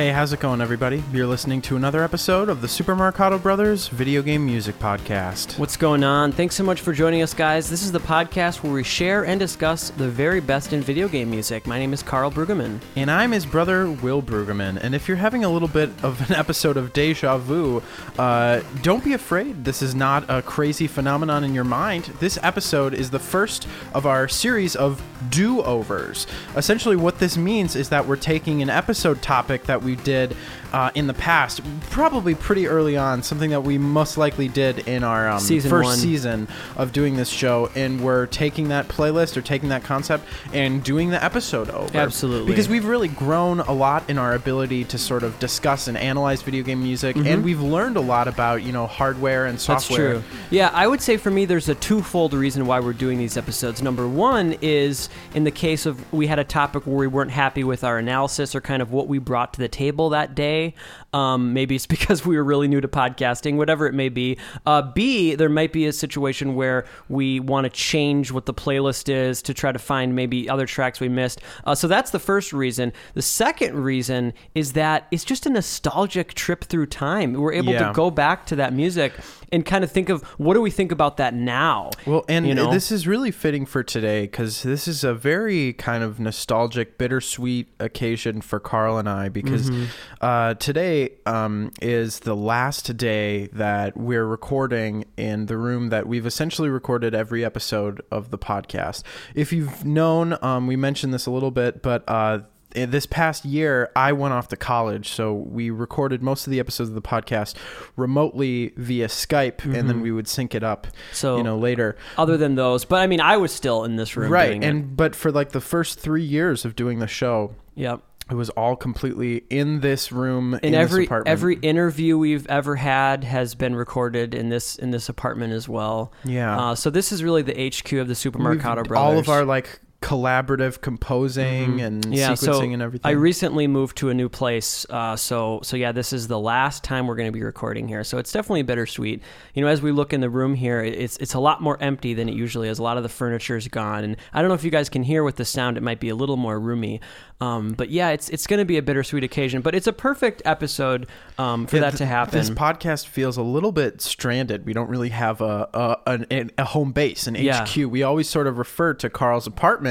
Hey, how's it going, everybody? You're listening to another episode of the Super Marcato Brothers Video Game Music Podcast. What's going on? Thanks so much for joining us, guys. This is the podcast where we share and discuss the very best in video game music. My name is Karl Brueggemann. And I'm his brother, Will Brueggemann. And if you're having a little bit of an episode of deja vu, uh, don't be afraid. This is not a crazy phenomenon in your mind. This episode is the first of our series of do overs. Essentially, what this means is that we're taking an episode topic that we did uh, in the past, probably pretty early on, something that we most likely did in our um, Season first one. season of doing this show, and we're taking that playlist or taking that concept and doing the episode over. Absolutely. Because we've really grown a lot in our ability to sort of discuss and analyze video game music, and we've learned a lot about, you know, hardware and Mm-hmm. That's software. true. Yeah, I would say for me, there's a twofold reason why we're doing these episodes. Number one is in the case of we had a topic where we weren't happy with our analysis or kind of what we brought to the table that day day um, maybe it's because we were really new to podcasting, whatever it may be. Uh, B, there might be a situation where we want to change what the playlist is to try to find maybe other tracks we missed. Uh, so that's the first reason. The second reason is that it's just a nostalgic trip through time. We're able Yeah. to go back to that music and kind of think of what do we think about that now? Well, and you know? this is really fitting for today because this is a very kind of nostalgic, bittersweet occasion for Karl and I because Mm-hmm. uh, today um, is the last day that we're recording in the room that we've essentially recorded every episode of the podcast. If you've known, um, we mentioned this a little bit, but. Uh, in this past year, I went off to college, so we recorded most of the episodes of the podcast remotely via Skype, and then we would sync it up, Mm-hmm. So- you know, later. other than those, but I mean, I was still in this room, right doing it. and but for like the first three years of doing the show Yep. It was all completely in this room in this every apartment every interview we've ever had has been recorded in this in this apartment as well. Yeah. Uh, so this is really the HQ of the Super We've- Marcato Brothers. all of our like collaborative composing and Mm-hmm. yeah, sequencing so and everything I recently moved to a new place, uh, so so yeah, this is the last time we're going to be recording here. So it's definitely a bittersweet. You know, as we look in the room here, it's it's a lot more empty than it usually is. A lot of the furniture is gone, and I don't know if you guys can hear with the sound. It might be a little more roomy, um, but yeah, it's it's going to be a bittersweet occasion. But it's a perfect episode um, for Yeah, that th- to happen. This podcast feels a little bit stranded. We don't really have a a, an, a home base, an Yeah. HQ. We always sort of refer to Karl's apartment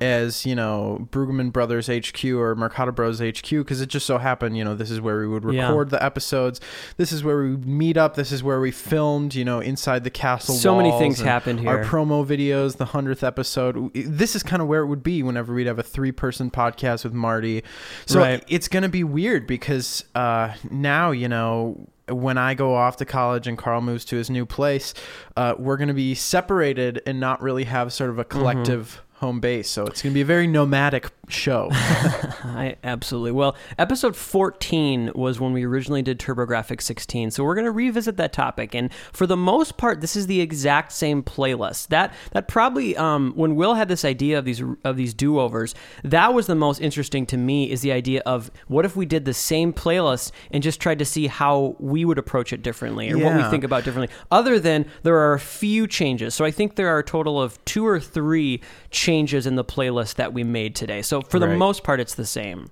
as you know Brueggemann Brothers HQ or Marcato Bros HQ because it just so happened you know this is where we would Yeah. record the episodes. This is where we would meet up. This is where we filmed. You know inside the castle. So many things happened here. Our promo videos, the hundredth episode. This is kind of where it would be whenever we'd have a three-person podcast with Marty. So Right. it's going to be weird because uh, now, you know, when I go off to college and Karl moves to his new place, uh, we're going to be separated and not really have sort of a collective home base. So it's going to be a very nomadic show. I absolutely. Well, episode 14 was when we originally did TurboGrafx 16. So we're going to revisit that topic and for the most part this is the exact same playlist. That that probably um when Will had this idea of these of these do-overs, that was the most interesting to me is the idea of what if we did the same playlist and just tried to see how we would approach it differently or what we think about differently. Other than there are a few changes. So I think there are a total of 2 or 3 changes in the playlist that we made today. So for the Right. most part it's the same.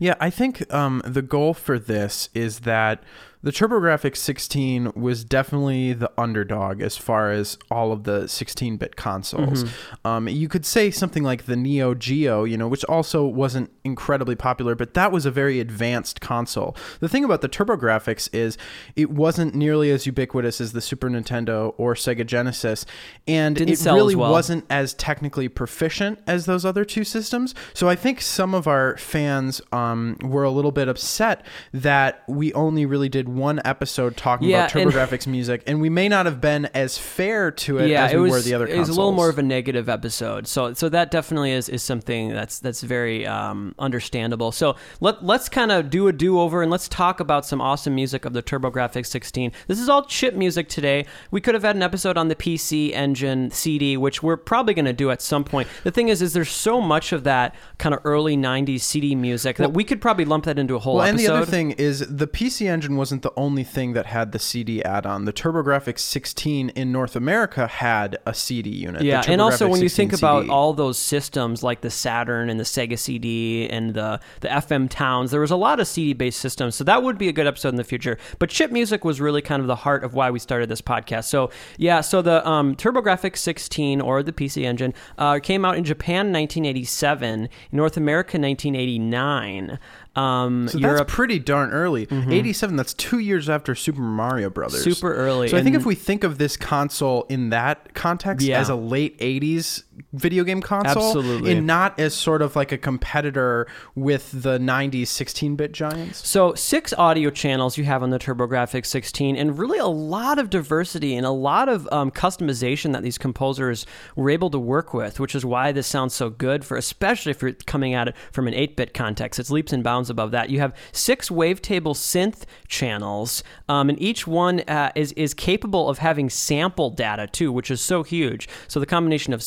Yeah, I think um, the goal for this is that the TurboGrafx 16 was definitely the underdog as far as all of the 16-bit consoles. Um, you could say something like the Neo Geo, you know, which also wasn't incredibly popular, but that was a very advanced console. The thing about the TurboGrafx is it wasn't nearly as ubiquitous as the Super Nintendo or Sega Genesis, and Didn't it really well. wasn't as technically proficient as those other two systems. So I think some of our fans um, were a little bit upset that we only really did one episode talking Yeah, about and- TurboGrafx music, and we may not have been as fair to it yeah, as it we was. were the other it was a little more of a negative episode. So, so that definitely is, is something that's that's very um, understandable. So let let's kind of do a do over and let's talk about some awesome music of the TurboGrafx 16. This is all chip music today. We could have had an episode on the PC Engine CD, which we're probably going to do at some point. The thing is, is there's so much of that kind of early '90s CD music that we could probably lump that into a whole well, and episode. the other thing is the PC Engine wasn't wasn't the only thing that had the CD add-on. The TurboGrafx 16 in North America had a CD unit. Yeah, and also when you 16 think about all those systems like the Saturn and the Sega CD and the the FM Towns, there was a lot of CD based systems. So that would be a good episode in the future. But chip music was really kind of the heart of why we started this podcast. So yeah, so the um, TurboGrafx 16 or the PC Engine uh, came out in Japan 1987, North America 1989. Um, So Europe that's pretty darn early. 87, that's two years after Super Mario Brothers. super early. So I think if we think of this console in that context Yeah. as a late 80s video game console, Absolutely. and not as sort of like a competitor with the 90s 16-bit giants. So six audio channels you have on the TurboGrafx 16, and really a lot of diversity and a lot of um, customization that these composers were able to work with, which is why this sounds so good for, especially if you're coming at it from an 8-bit context. It's leaps and bounds above that. You have six wavetable synth channels, um, and each one uh, is is capable of having sample data too, which is so huge. So the combination of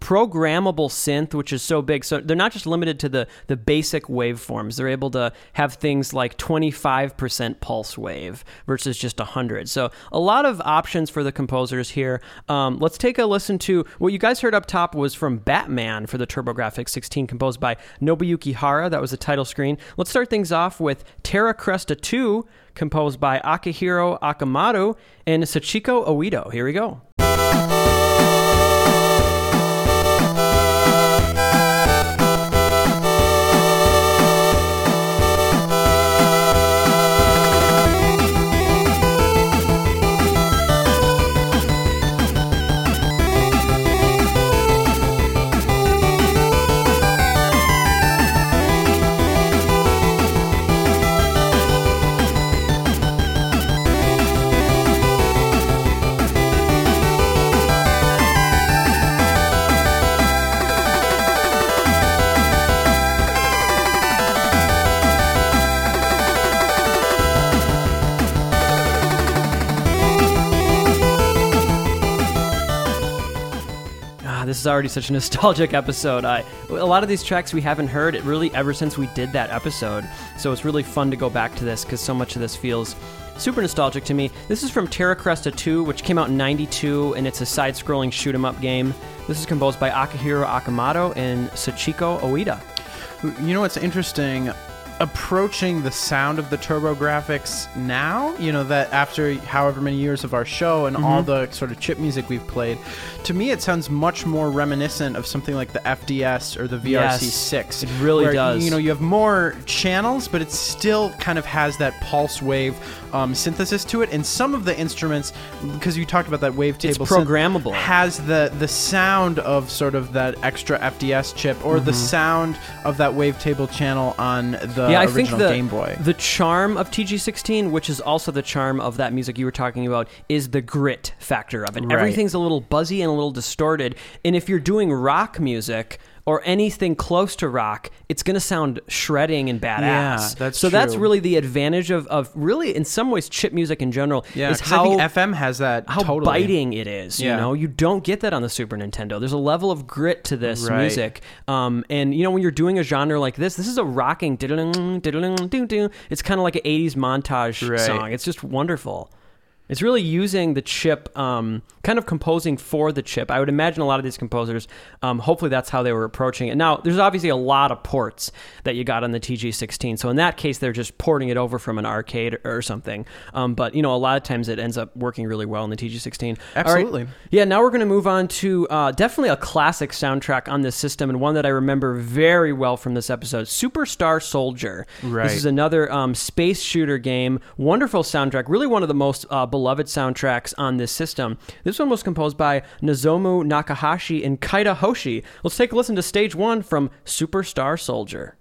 programmable synth, which is so big. So they're not just limited to the the basic waveforms. They're able to have things like 25% pulse wave versus just 100. So a lot of options for the composers here. Um, let's take a listen to what you guys heard up top was from Batman for the TurboGrafx 16, composed by Nobuyuki Hara. That was the title screen. Let's start things off with Terra Cresta 2, composed by Akihiro Akamaru and Sachiko Oito. Here we go. Already such a nostalgic episode. I, a lot of these tracks we haven't heard it really ever since we did that episode. So it's really fun to go back to this because so much of this feels super nostalgic to me. This is from Terra Cresta 2, which came out in 92, and it's a side scrolling shoot 'em up game. This is composed by Akihiro Akamoto and Sachiko Oida. You know what's interesting? Approaching the sound of the TurboGrafx now, you know, that after however many years of our show and all Mm-hmm. the sort of chip music we've played, to me it sounds much more reminiscent of something like the FDS or the VRC6. it really where, does. You know, you have more channels, but it still kind of has that pulse wave um, synthesis to it. And some of the instruments, because you talked about that wavetable, It's programmable. has the the sound of sort of that extra FDS chip or the sound of that wavetable channel on the yeah, I uh, think the Game Boy. the charm of TG16, which is also the charm of that music you were talking about, is the grit factor of it. Right. Everything's a little buzzy and a little distorted, and if you're doing rock music or anything close to rock, it's going to sound shredding and badass. Yeah, that's so that's really the advantage of, of really in some ways chip music in general yeah, is how I think FM has that how totally. biting it is. Yeah. You know, you don't get that on the Super Nintendo. There's a level of grit to this Right. music. Um, and you know, when you're doing a genre like this, this is a rocking diddling diddling doo doo. It's kind of like an '80s montage Right. song. It's just wonderful. It's really using the chip, um, kind of composing for the chip. I would imagine a lot of these composers, um, hopefully that's how they were approaching it. Now, there's obviously a lot of ports that you got on the TG16. So in that case, they're just porting it over from an arcade or something. Um, but, you know, a lot of times it ends up working really well in the TG16. All right. Absolutely. Yeah, now we're going to move on to uh, definitely a classic soundtrack on this system and one that I remember very well from this episode Superstar Soldier. Right. This is another um, space shooter game. Wonderful soundtrack. Really one of the most uh, beloved soundtracks on this system. This one was composed by Nozomu Nakahashi and Kaida Hoshi. Let's take a listen to stage one from Superstar Soldier.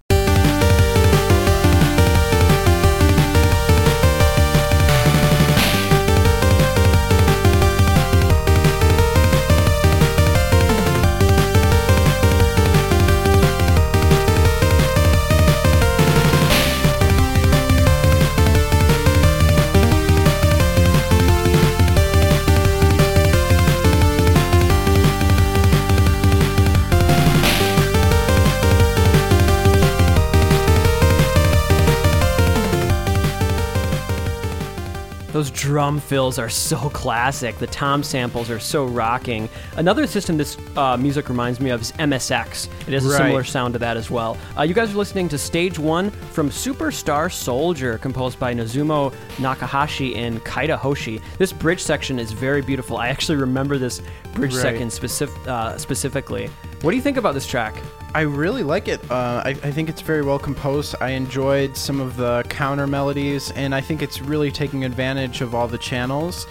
Those drum fills are so classic. The tom samples are so rocking. Another system this uh, music reminds me of is MSX. It has a Right. similar sound to that as well. Uh, you guys are listening to Stage 1 from Superstar Soldier, composed by Nozomu Nakahashi and Kaida Hoshi. This bridge section is very beautiful. I actually remember this bridge Right. section specif- uh, specifically. What do you think about this track? I really like it. Uh, I, I think it's very well composed. I enjoyed some of the counter melodies, and I think it's really taking advantage of all the channels.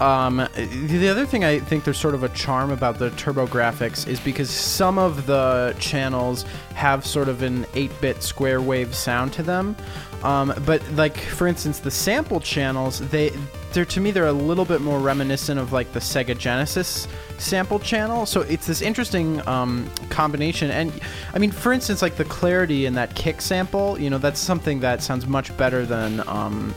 Um, the other thing I think there's sort of a charm about the TurboGrafx is because some of the channels have sort of an 8 bit square wave sound to them. Um, but, like, for instance, the sample channels, they. They're, to me, they're a little bit more reminiscent of like the Sega Genesis sample channel. So it's this interesting um, combination. And I mean, for instance, like the clarity in that kick sample, you know, that's something that sounds much better than um,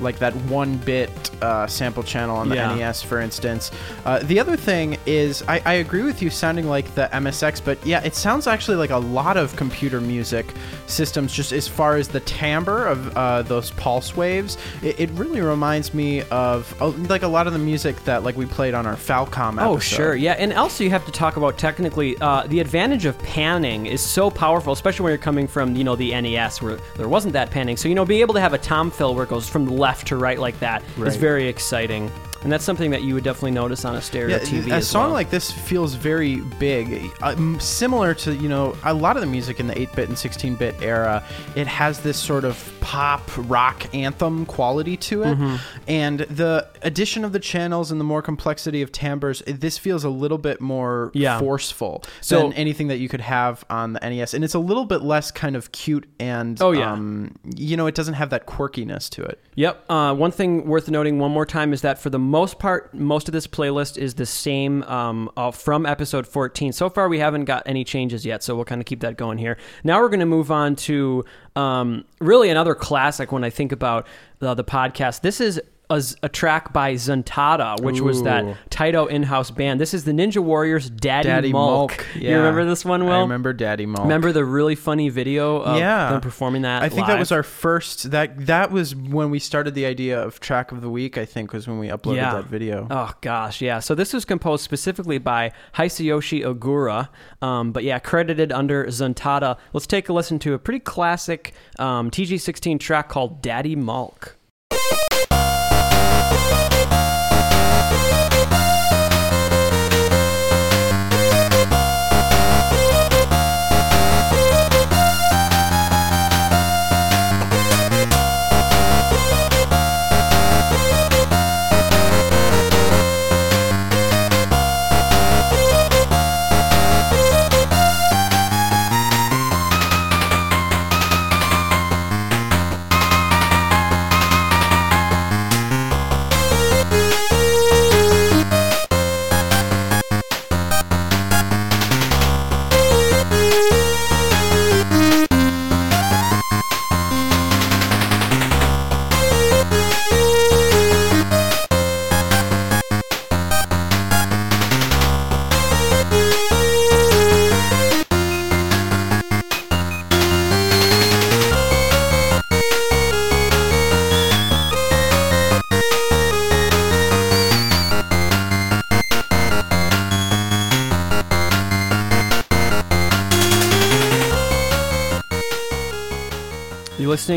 like that one bit uh, sample channel on the Yeah. NES, for instance. Uh, the other thing is, I, I agree with you sounding like the MSX, but yeah, it sounds actually like a lot of computer music systems, just as far as the timbre of uh, those pulse waves. It, it really reminds me of uh, like a lot of the music that like we played on our Falcom episode. Oh, sure. Yeah. And also, you have to talk about technically uh, the advantage of panning is so powerful, especially when you're coming from, you know, the NES where there wasn't that panning. So, you know, being able to have a tom fill where it goes from left to right like that is Right. very exciting. And that's something that you would definitely notice on a stereo Yeah, TV. a song well. like this feels very big, uh, similar to you know a lot of the music in the 8-bit and 16-bit era. It has this sort of pop rock anthem quality to it, Mm-hmm. and the addition of the channels and the more complexity of timbres, this feels a little bit more Yeah. forceful So- than anything that you could have on the NES, and it's a little bit less kind of cute and Oh, yeah. um, you know it doesn't have that quirkiness to it. Yep. Uh, one thing worth noting one more time is that for the most part, most of this playlist is the same um, uh, from episode 14. So far, we haven't got any changes yet, so we'll kind of keep that going here. Now we're going to move on to um, really another classic when I think about uh, the podcast. This is a, a track by Zuntata, which was that Taito in-house band. This is the Ninja Warriors Daddy, Daddy Mulk. Mulk, You remember this one, Will? I remember Daddy Mulk. Remember the really funny video of Yeah. them performing that I think that was our first. That that was when we started the idea of track of the week. I think was when we uploaded Yeah. that video. Oh gosh, yeah. So this was composed specifically by Hisayoshi Ogura, um, but yeah, credited under Zuntata. Let's take a listen to a pretty classic um, TG16 track called "Daddy Mulk."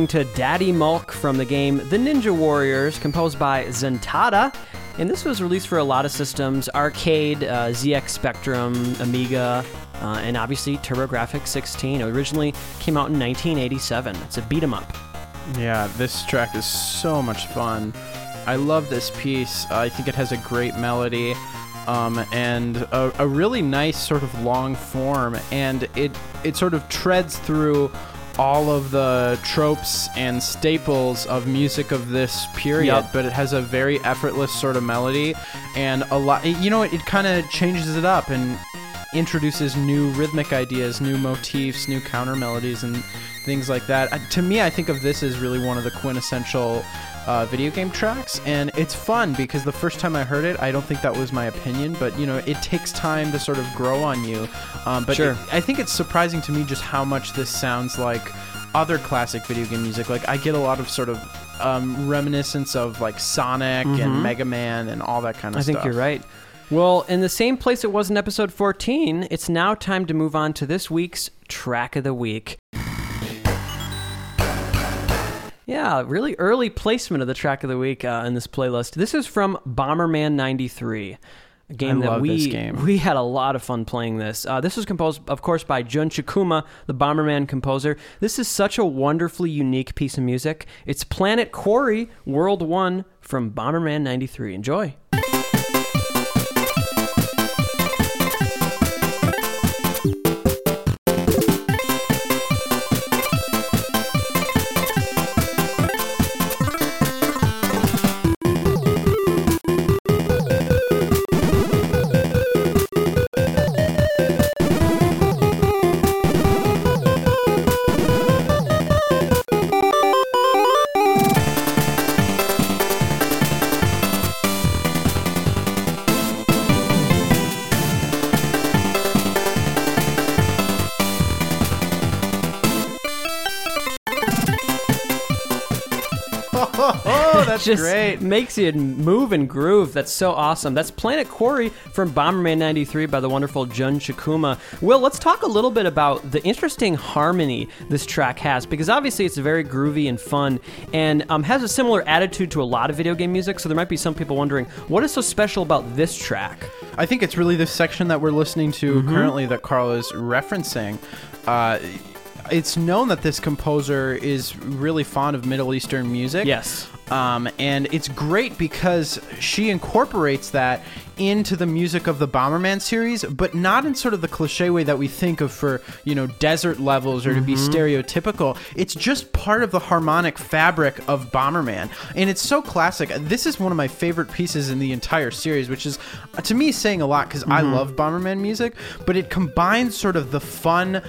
Listening to Daddy Mulk from the game The Ninja Warriors, composed by Zuntata. And this was released for a lot of systems arcade, uh, ZX Spectrum, Amiga, uh, and obviously TurboGrafx 16. It originally came out in 1987. It's a beat 'em up. Yeah, this track is so much fun. I love this piece. I think it has a great melody. Um, and a, a really nice sort of long form, and it it sort of treads through all of the tropes and staples of music of this period, Yep. but it has a very effortless sort of melody, and a lot. You know, it, it kind of changes it up and introduces new rhythmic ideas, new motifs, new counter melodies, and things like that. To me, I think of this as really one of the quintessential uh, video game tracks, and it's fun because the first time I heard it, I don't think that was my opinion, but you know, it takes time to sort of grow on you. Um, but Sure. it- I think it's surprising to me just how much this sounds like other classic video game music. Like I get a lot of sort of um, reminiscence of like Sonic and Mega Man and all that kind of Mm-hmm. I think you're right. Well, in the same place it was in episode 14, it's now time to move on to this week's track of the week. Yeah, really early placement of the track of the week uh, in this playlist. This is from Bomberman 93. A game I that we this game. we had a lot of fun playing this. Uh, this was composed, of course, by Jun Chikuma, the Bomberman composer. This is such a wonderfully unique piece of music. It's Planet Quarry World One from Bomberman '93. Enjoy. Just great. makes you move and groove. That's so awesome. That's Planet Quarry from Bomberman 93 by the wonderful Jun Chikuma. Will, let's talk a little bit about the interesting harmony this track has because obviously it's very groovy and fun and um, has a similar attitude to a lot of video game music. So there might be some people wondering what is so special about this track? I think it's really this section that we're listening to currently that Karl is referencing. Uh, it's known that this composer is really fond of Middle Eastern music. Yes. Um, and it's great because she incorporates that into the music of the Bomberman series, but not in sort of the cliche way that we think of for, you know, desert levels or to be stereotypical. It's just part of the harmonic fabric of Bomberman. And it's so classic. This is one of my favorite pieces in the entire series, which is, to me, saying a lot because I love Bomberman music, but it combines sort of the fun,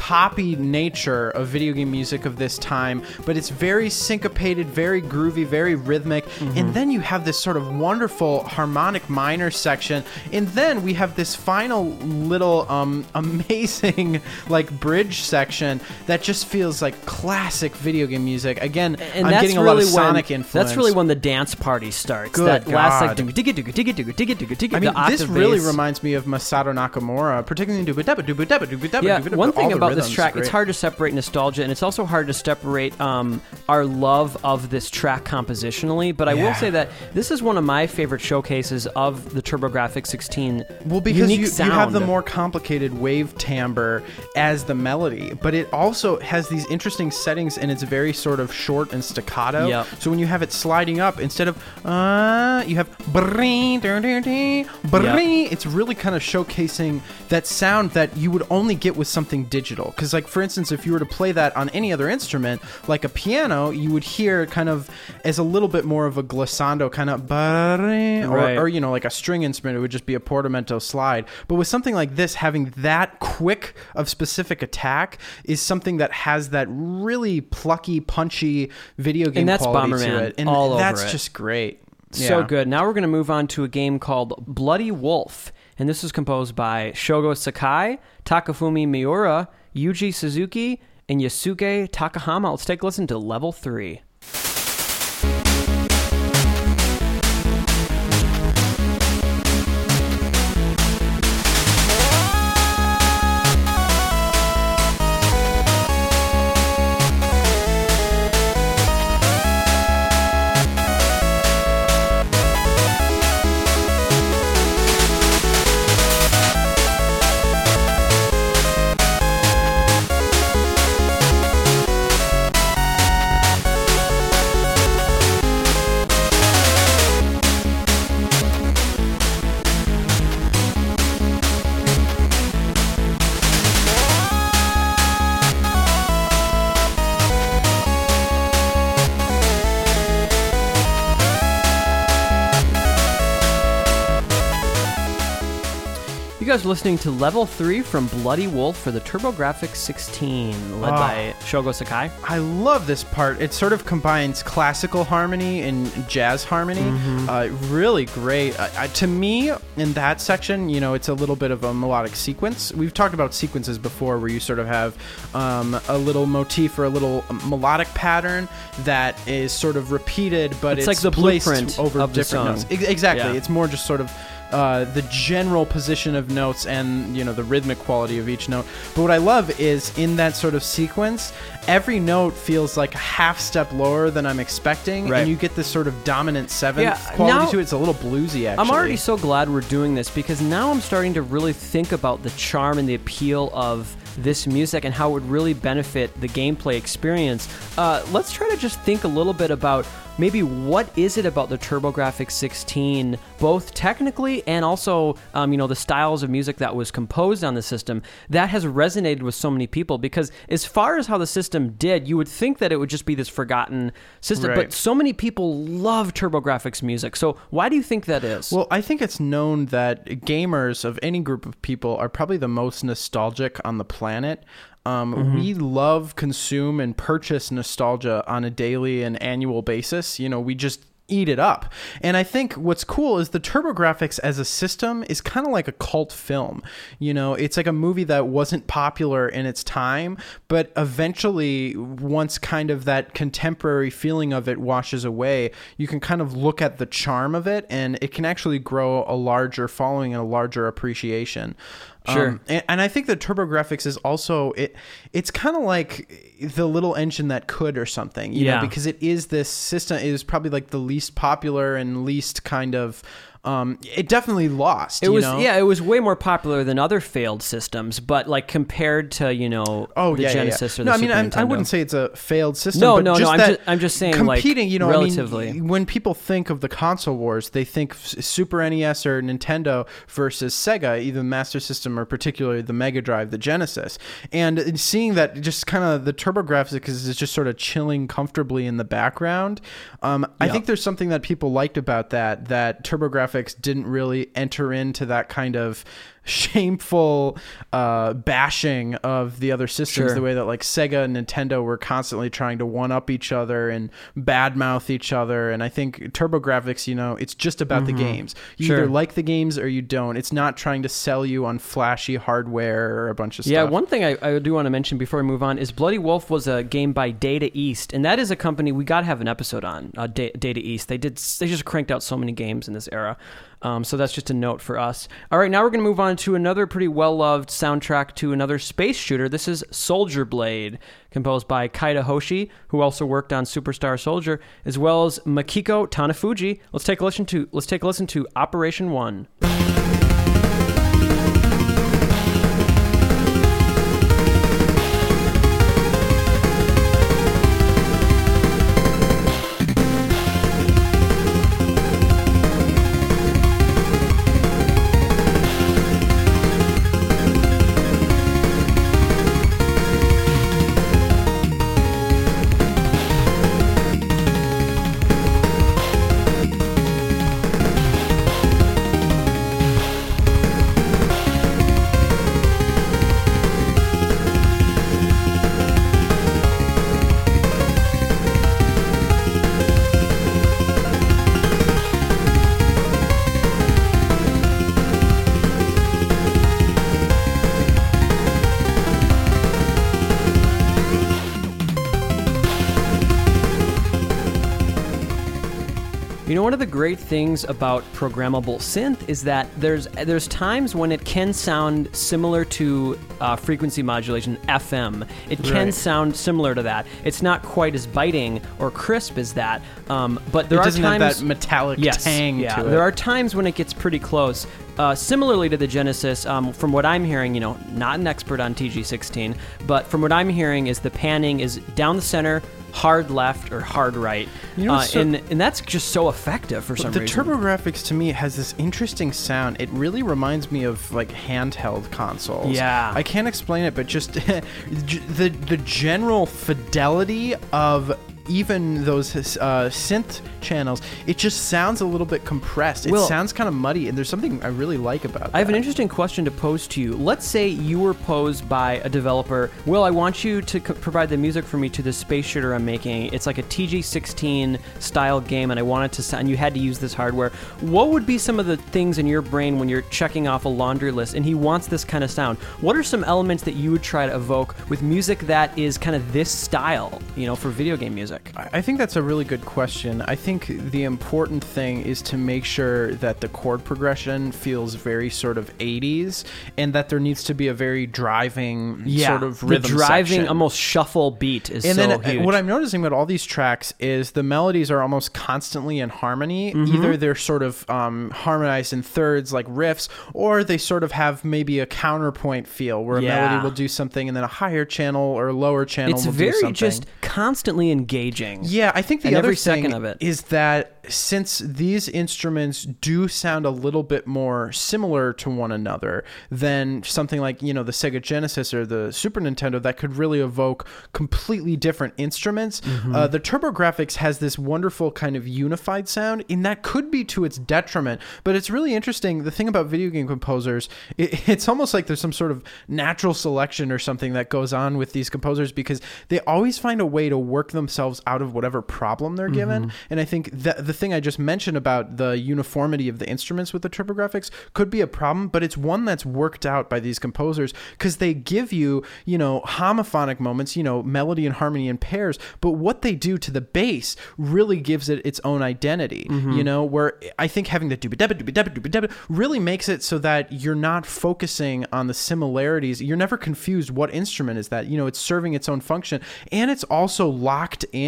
poppy nature of video game music of this time, but it's very syncopated, very groovy, very rhythmic. And then you have this sort of wonderful harmonic minor section. And then we have this final little um, amazing like bridge section that just feels like classic video game music. Again, And I'm getting a really lot of Sonic when, influence. That's really when the dance party starts. Good that last like God. digga digga digga digga digga digga digga. I mean, this really reminds me of Masato Nakamura, particularly in Dooba Daba Dooba Daba Dooba Daba Yeah, one thing the about this track. It's hard to separate nostalgia, and it's also hard to separate um, our love of this track compositionally. But I will say that this is one of my favorite showcases of the TurboGrafx 16. Well, because you, you have the more complicated wave timbre as the melody, but it also has these interesting settings and it's very sort of short and staccato. Yep. So when you have it sliding up, instead of uh, you have brrrr, dur, brrrr. it's really kind of showcasing that sound that you would only get with something digital. Because, like for instance, if you were to play that on any other instrument, like a piano, you would hear kind of as a little bit more of a glissando kind of or, Right. or you know, like a string instrument, it would just be a portamento slide. But with something like this, having that quick of specific attack is something that has that really plucky, punchy video game And that's quality Bomberman to it, and all over that's it. just great. So Yeah. good. Now we're going to move on to a game called Bloody Wolf. And this is composed by Shogo Sakai, Takafumi Miura, Yuji Suzuki, and Yasuke Takahama. Let's take a listen to level three. Listening to Level 3 from Bloody Wolf for the TurboGrafx 16, led Ah. by Shogo Sakai. I love this part. It sort of combines classical harmony and jazz harmony. Uh, really great. Uh, to me, in that section, you know, it's a little bit of a melodic sequence. We've talked about sequences before where you sort of have um, a little motif or a little melodic pattern that is sort of repeated, but It's it's, like the blueprint over of different notes. Ex- exactly. Yeah. It's more just sort of uh, the general position of notes and you know the rhythmic quality of each note. But what I love is in that sort of sequence, every note feels like a half step lower than I'm expecting, Right. and you get this sort of dominant seventh Yeah, quality now- to it. It's a little bluesy, actually. I'm already so glad we're doing this because now I'm starting to really think about the charm and the appeal of this music and how it would really benefit the gameplay experience. Uh, let's try to just think a little bit about maybe what is it about the TurboGrafx 16, both technically and also, um, you know, the styles of music that was composed on the system that has resonated with so many people. Because as far as how the system did, you would think that it would just be this forgotten system, Right. but so many people love TurboGrafx music. So why do you think that is? Well, I think it's known that gamers of any group of people are probably the most nostalgic on the planet. Um, Mm-hmm. We love, consume, and purchase nostalgia on a daily and annual basis. You know, we just eat it up. And I think what's cool is the TurboGrafx as a system is kind of like a cult film. You know, it's like a movie that wasn't popular in its time, but eventually, once kind of that contemporary feeling of it washes away, you can kind of look at the charm of it and it can actually grow a larger following and a larger appreciation. Sure. Um, and, and I think the TurboGrafx is also it. It's kind of like the little engine that could or something, you Yeah. know, because it is this system. It is probably like the least popular and least kind of. Um, it definitely lost. It was know? yeah, it was way more popular than other failed systems, but like compared to you know Oh the yeah, yeah, yeah. Genesis or the no, I Super mean I'm, I wouldn't say it's a failed system. No, but no, no, just I'm that ju- I'm just saying, like, competing. you know, I relatively. mean, when people think of the console wars, they think Super NES or Nintendo versus Sega, either Master System or particularly the Mega Drive, the Genesis. And seeing that, just kind of the TurboGrafx is just sort of chilling comfortably in the background. Um, I think there's something that people liked about that that TurboGrafx didn't really enter into that kind of shameful uh, bashing of the other systems Sure. the way that like Sega and Nintendo were constantly trying to one up each other and badmouth each other and I think TurboGrafx you know it's just about the games you Mm-hmm. Sure. either like the games or you don't it's not trying to sell you on flashy hardware or a bunch of Yeah, stuff Yeah, one thing I, I do want to mention before we move on is Bloody Wolf was a game by Data East, and that is a company we got to have an episode on. Uh, Data East, they did they just cranked out so many games in this era, um, so that's just a note for us. All right, now we're going to move on to another pretty well loved soundtrack to another space shooter. This is Soldier Blade, composed by Kaida Hoshi, who also worked on Superstar Soldier, as well as Makiko Tanafuji. Let's take a listen to let's take a listen to Operation One. Know, one of the great things about programmable synth is that there's there's times when it can sound similar to uh, frequency modulation (FM). It can Right. sound similar to that. It's not quite as biting or crisp as that, um, but there it are times that metallic yes, tang yeah. to it There are times when it gets pretty close. Uh, similarly to the Genesis, um, from what I'm hearing, you know, not an expert on TG16, but from what I'm hearing is the panning is down the center, hard left or hard right, You know uh, so- and and that's just so effective for some the reason. TurboGrafx to me has this interesting sound. It really reminds me of like handheld consoles. Yeah. I can't explain it, but just the the general fidelity of even those uh, synth channels, it just sounds a little bit compressed. It Will- sounds kind of muddy, and there's something I really like about. It. I have an interesting question to pose to you. Let's say you were posed by a developer. Will, I want you to c- provide the music for me to the space shooter I'm making. It's like a TG16 style game, and I wanted to. And you had to use this hardware. What would be some of the things in your brain when you're checking off a laundry list? And he wants this kind of sound. What are some elements that you would try to evoke with music that is kind of this style? You know, for video game music. I I think that's a really good question. I think the important thing is to make sure that the chord progression feels very sort of 80s and that there needs to be a very driving sort of rhythm the driving, section. almost shuffle beat is and so then uh, huge. what I'm noticing about all these tracks is the melodies are almost constantly in harmony. Mm-hmm. Either they're sort of um, harmonized in thirds like riffs, or they sort of have maybe a counterpoint feel where a melody will do something and then a higher channel or lower channel it's will do very something. just constantly engaging. Yeah, I think the And other every thing second of it. is that since these instruments do sound a little bit more similar to one another than something like, you know, the Sega Genesis or the Super Nintendo that could really evoke completely different instruments, Mm-hmm. uh, the TurboGrafx has this wonderful kind of unified sound, and that could be to its detriment. But it's really interesting. The thing about video game composers, it, it's almost like there's some sort of natural selection or something that goes on with these composers because they always find a way to work themselves out of whatever problem they're given. Mm-hmm. And I think that the thing I just mentioned about the uniformity of the instruments with the TurboGrafx could be a problem, but it's one that's worked out by these composers because they give you, you know, homophonic moments, you know, melody and harmony in pairs, but what they do to the bass really gives it its own identity, mm-hmm. you know, where I think having the doobie debit doobie debit doobie debit really makes it so that you're not focusing on the similarities. You're never confused what instrument is that. You know, it's serving its own function and it's also locked in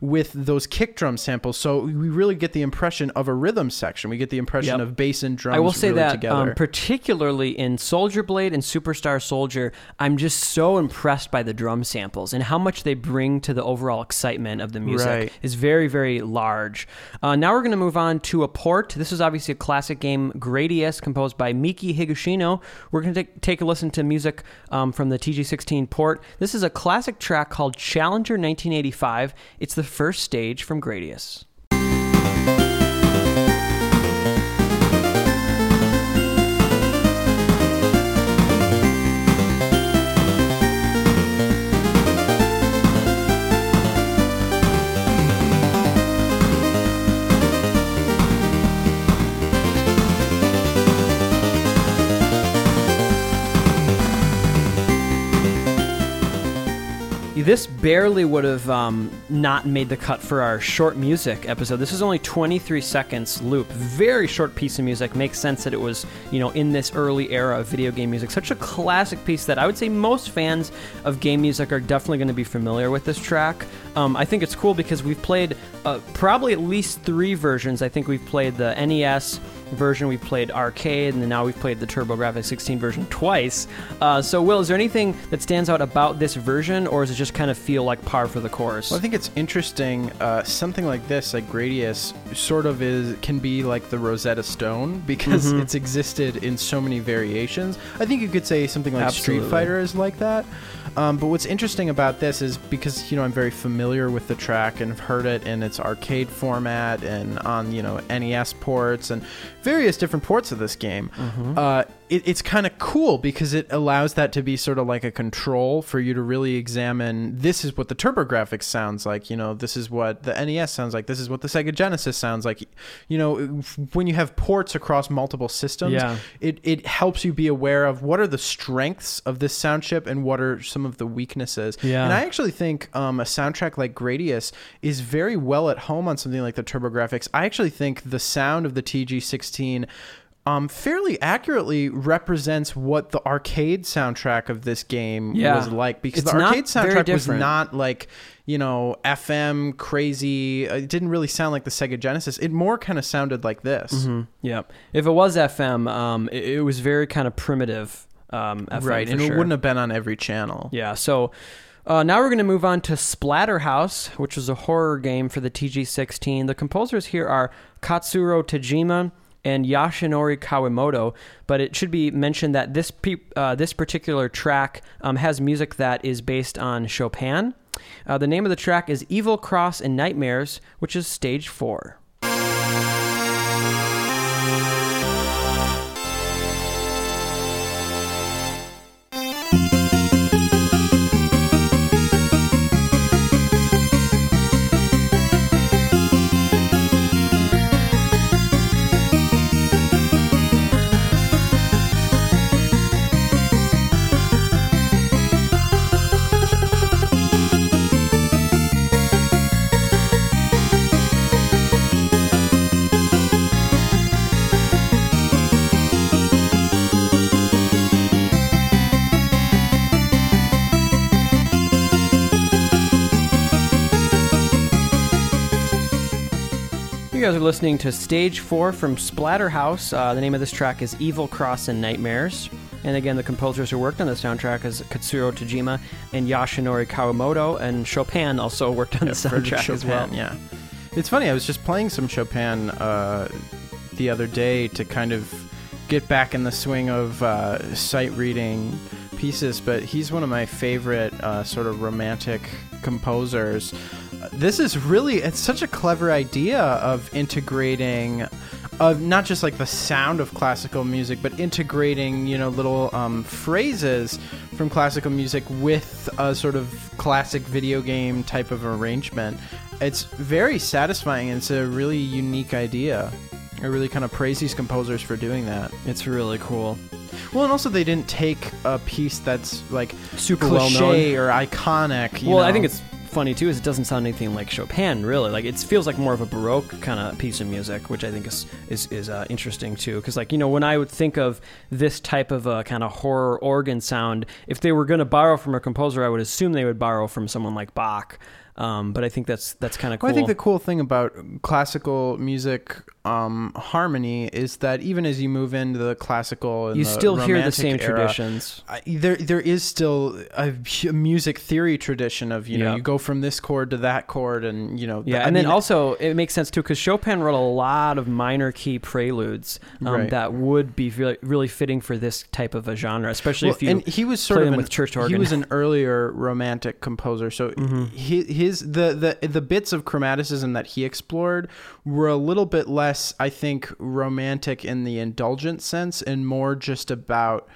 with those kick drum samples. So we really get the impression of a rhythm section. We get the impression Yep. of bass and drums I will say really that together. um, particularly in Soldier Blade and Superstar Soldier, I'm just so impressed by the drum samples and how much they bring to the overall excitement of the music Right. is very, very large. Uh, now we're going to move on to a port. This is obviously a classic game, Gradius, composed by Miki Higashino. We're going to take a listen to music um, from the TG16 port. This is a classic track called Challenger 1985. It's the first stage from Gradius. This barely would have um, not made the cut for our short music episode. This is only 23 seconds loop. Very short piece of music. Makes sense that it was, you know, in this early era of video game music. Such a classic piece that I would say most fans of game music are definitely going to be familiar with this track. Um, I think it's cool because we've played uh, probably at least three versions. I think we've played the NES version, we've played arcade, and then now we've played the TurboGrafx 16 version twice. Uh, so, Will, is there anything that stands out about this version, or does it just kind of feel like par for the course? Well, I think it's interesting. Uh, something like this, like Gradius, sort of is can be like the Rosetta Stone because Mm-hmm. it's existed in so many variations. I think you could say something like Absolutely. Street Fighter is like that. Um, but what's interesting about this is because you know I'm very familiar with the track and have heard it in its arcade format and on you know NES ports and various different ports of this game. Mm-hmm. Uh, it, it's kind of cool because it allows that to be sort of like a control for you to really examine. This is what the TurboGrafx sounds like. You know, this is what the NES sounds like. This is what the Sega Genesis sounds like. You know, when you have ports across multiple systems, Yeah. it, it helps you be aware of what are the strengths of this sound chip and what are some of the weaknesses. Yeah. And I actually think um, a soundtrack like Gradius is very well at home on something like the TurboGrafx. I actually think the sound of the TG16 um, fairly accurately represents what the arcade soundtrack of this game Yeah. was like because It's the arcade soundtrack was not like you know FM crazy. It didn't really sound like the Sega Genesis. It more kind of sounded like this. Mm-hmm. Yep. If it was FM, um, it, it was very kind of primitive. Um, FM Right, and sure. it wouldn't have been on every channel. Yeah, so uh, now we're going to move on to Splatterhouse, which was a horror game for the TG16. The composers here are Katsuro Tajima, and Yoshinori Kawamoto. But it should be mentioned that this pe- uh, this particular track um, has music that is based on Chopin. Uh, the name of the track is Evil Cross and Nightmares, which is stage four. Guys are listening to Stage 4 from Splatterhouse. Uh, the name of this track is Evil Cross and Nightmares. And again, the composers who worked on the soundtrack is Katsuro Tajima and Yoshinori Kawamoto, and Chopin also worked on the soundtrack Chopin, as well. Yeah, it's funny. I was just playing some Chopin uh, the other day to kind of get back in the swing of uh, sight reading pieces, but he's one of my favorite uh, sort of romantic composers. This is really it's such a clever idea of integrating of not just like the sound of classical music, but integrating you know little um, phrases from classical music with a sort of classic video game type of arrangement. It's very satisfying. and It's a really unique idea. I really kind of praise these composers for doing that. It's really cool. Well, and also they didn't take a piece that's like Super well known. or iconic. you Well, I think it's funny too is it doesn't sound anything like Chopin really. Like it feels like more of a baroque kind of piece of music, which I think is is is uh, interesting too. Because like you know when I would think of this type of a kind of horror organ sound, if they were going to borrow from a composer, I would assume they would borrow from someone like Bach. Um, but I think that's that's kind of cool. Well, I think the cool thing about classical music um, harmony is that even as you move into the classical, and you the still hear the same era, traditions. I, there, there is still a, music theory tradition of you know Yeah. you go from this chord to that chord, and you know Yeah, th- I and then mean, also it makes sense too because Chopin wrote a lot of minor key preludes um, Right. that would be really, really fitting for this type of a genre, especially well, if you and he was sort of an, with church He was an earlier romantic composer, so Mm-hmm. hi- his the, the the bits of chromaticism that he explored were a little bit less, I think, romantic in the indulgent sense, and more just about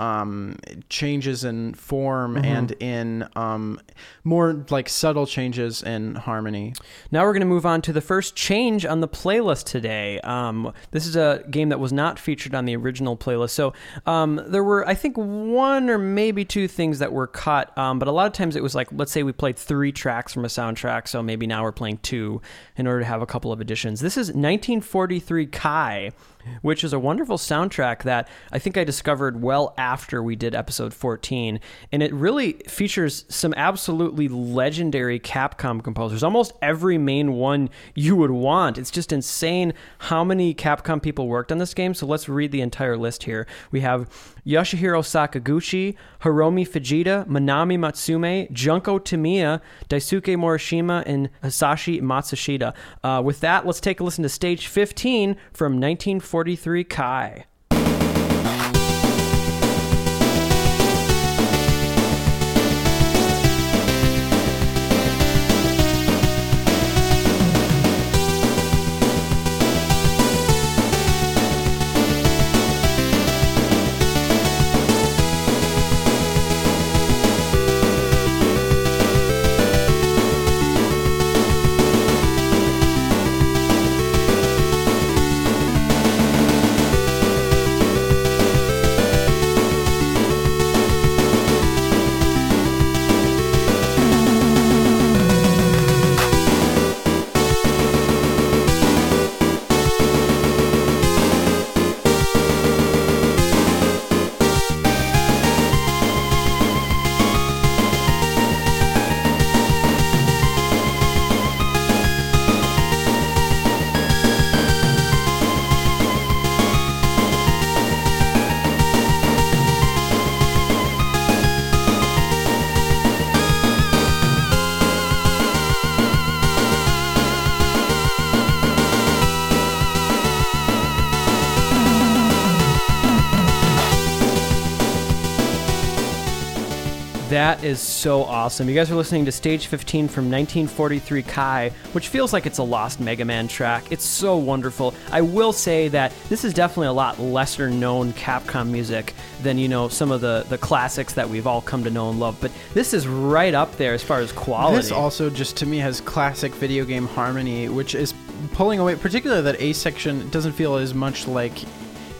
um, changes in form Mm-hmm. and in um, more like subtle changes in harmony. Now we're going to move on to the first change on the playlist today. Um, this is a game that was not featured on the original playlist. So um, there were, I think, one or maybe two things that were cut. Um, but a lot of times it was like, let's say we played three tracks from a soundtrack. So maybe now we're playing two in order to have a couple of additions. This is 1943 Kai. Which is a wonderful soundtrack that I think I discovered well after we did episode 14. And it really features some absolutely legendary Capcom composers. Almost every main one you would want. It's just insane how many Capcom people worked on this game. So let's read the entire list here. We have Yoshihiro Sakaguchi, Harumi Fujita, Manami Matsumae, Junko Tamiya, Daisuke Morishima, and Hisashi Matsushita. Uh, with that, let's take a listen to stage 15 from 1943 Kai. That is so awesome. You guys are listening to Stage 15 from 1943 Kai, which feels like it's a lost Mega Man track. It's so wonderful. I will say that this is definitely a lot lesser known Capcom music than, you know, some of the, the classics that we've all come to know and love. But this is right up there as far as quality. This also just to me has classic video game harmony, which is pulling away. Particularly that A section doesn't feel as much like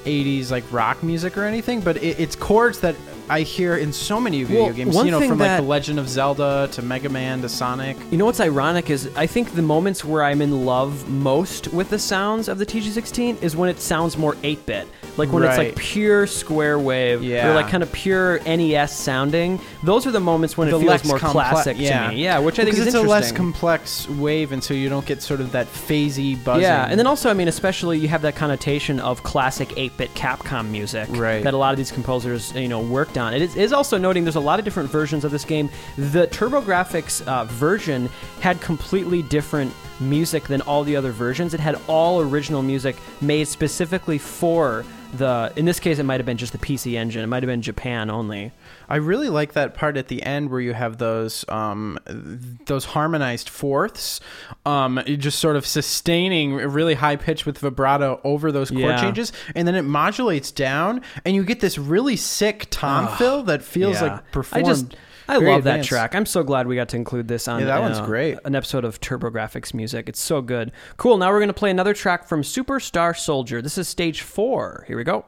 80s like rock music or anything, but it, it's chords that I hear in so many video Well, games. You know, from like the Legend of Zelda to Mega Man to Sonic. You know what's ironic is I think the moments where I'm in love most with the sounds of the TG16 is when it sounds more 8 bit. Like when it's like pure square wave or Yeah. like kind of pure NES sounding. Those are the moments when it feels more comple- classic yeah. to me. Yeah, which I think because is it's a less complex wave, and so you don't get sort of that phasey buzzing. Yeah, and then also, I mean, especially you have that connotation of classic 8-bit Capcom music Right. that a lot of these composers, you know, worked on. It is, is also noting there's a lot of different versions of this game. The TurboGrafx uh, version had completely different music than all the other versions. It had all original music made specifically for the. In this case, it might have been just the PC Engine. It might have been Japan only. I really like that part at the end where you have those um, those harmonized fourths, um, just sort of sustaining really high pitch with vibrato over those chord Yeah. changes, and then it modulates down, and you get this really sick tom fill that feels Yeah. like performed. I just I very love that track. I'm so glad we got to include this on Yeah, that uh, one's great. An episode of TurboGrafx music. It's so good. Cool. Now we're going to play another track from Superstar Soldier. This is stage 4. Here we go.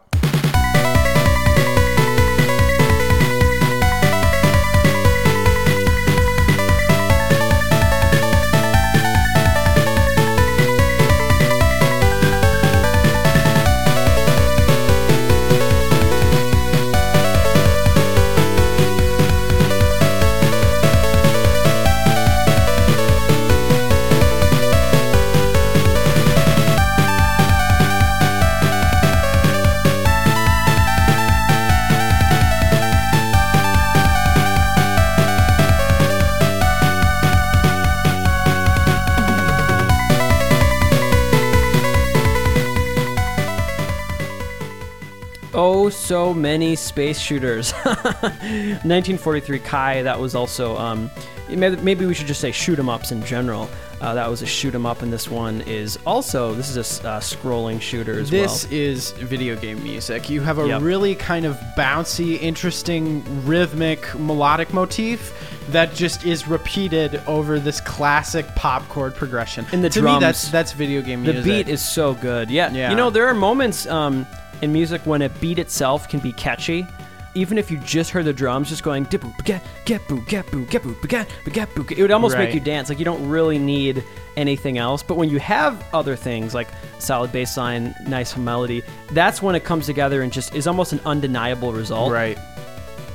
So many space shooters. 1943 Kai, that was also, um, maybe maybe we should just say shoot 'em ups in general. Uh, that was a shoot 'em up, and this one is also, this is a uh, scrolling shooter as This well. This is video game music. You have a Yep. really kind of bouncy, interesting, rhythmic, melodic motif that just is repeated over this classic pop chord progression. And the to drums. me, that's that's video game music. The beat is so good. Yeah. Yeah. You know, there are moments um, in music when a beat itself can be catchy. Even if you just heard the drums just going get get it would almost make you dance. Like you don't really need anything else. But when you have other things like solid bass line, nice melody, that's when it comes together and just is almost an undeniable result. Right.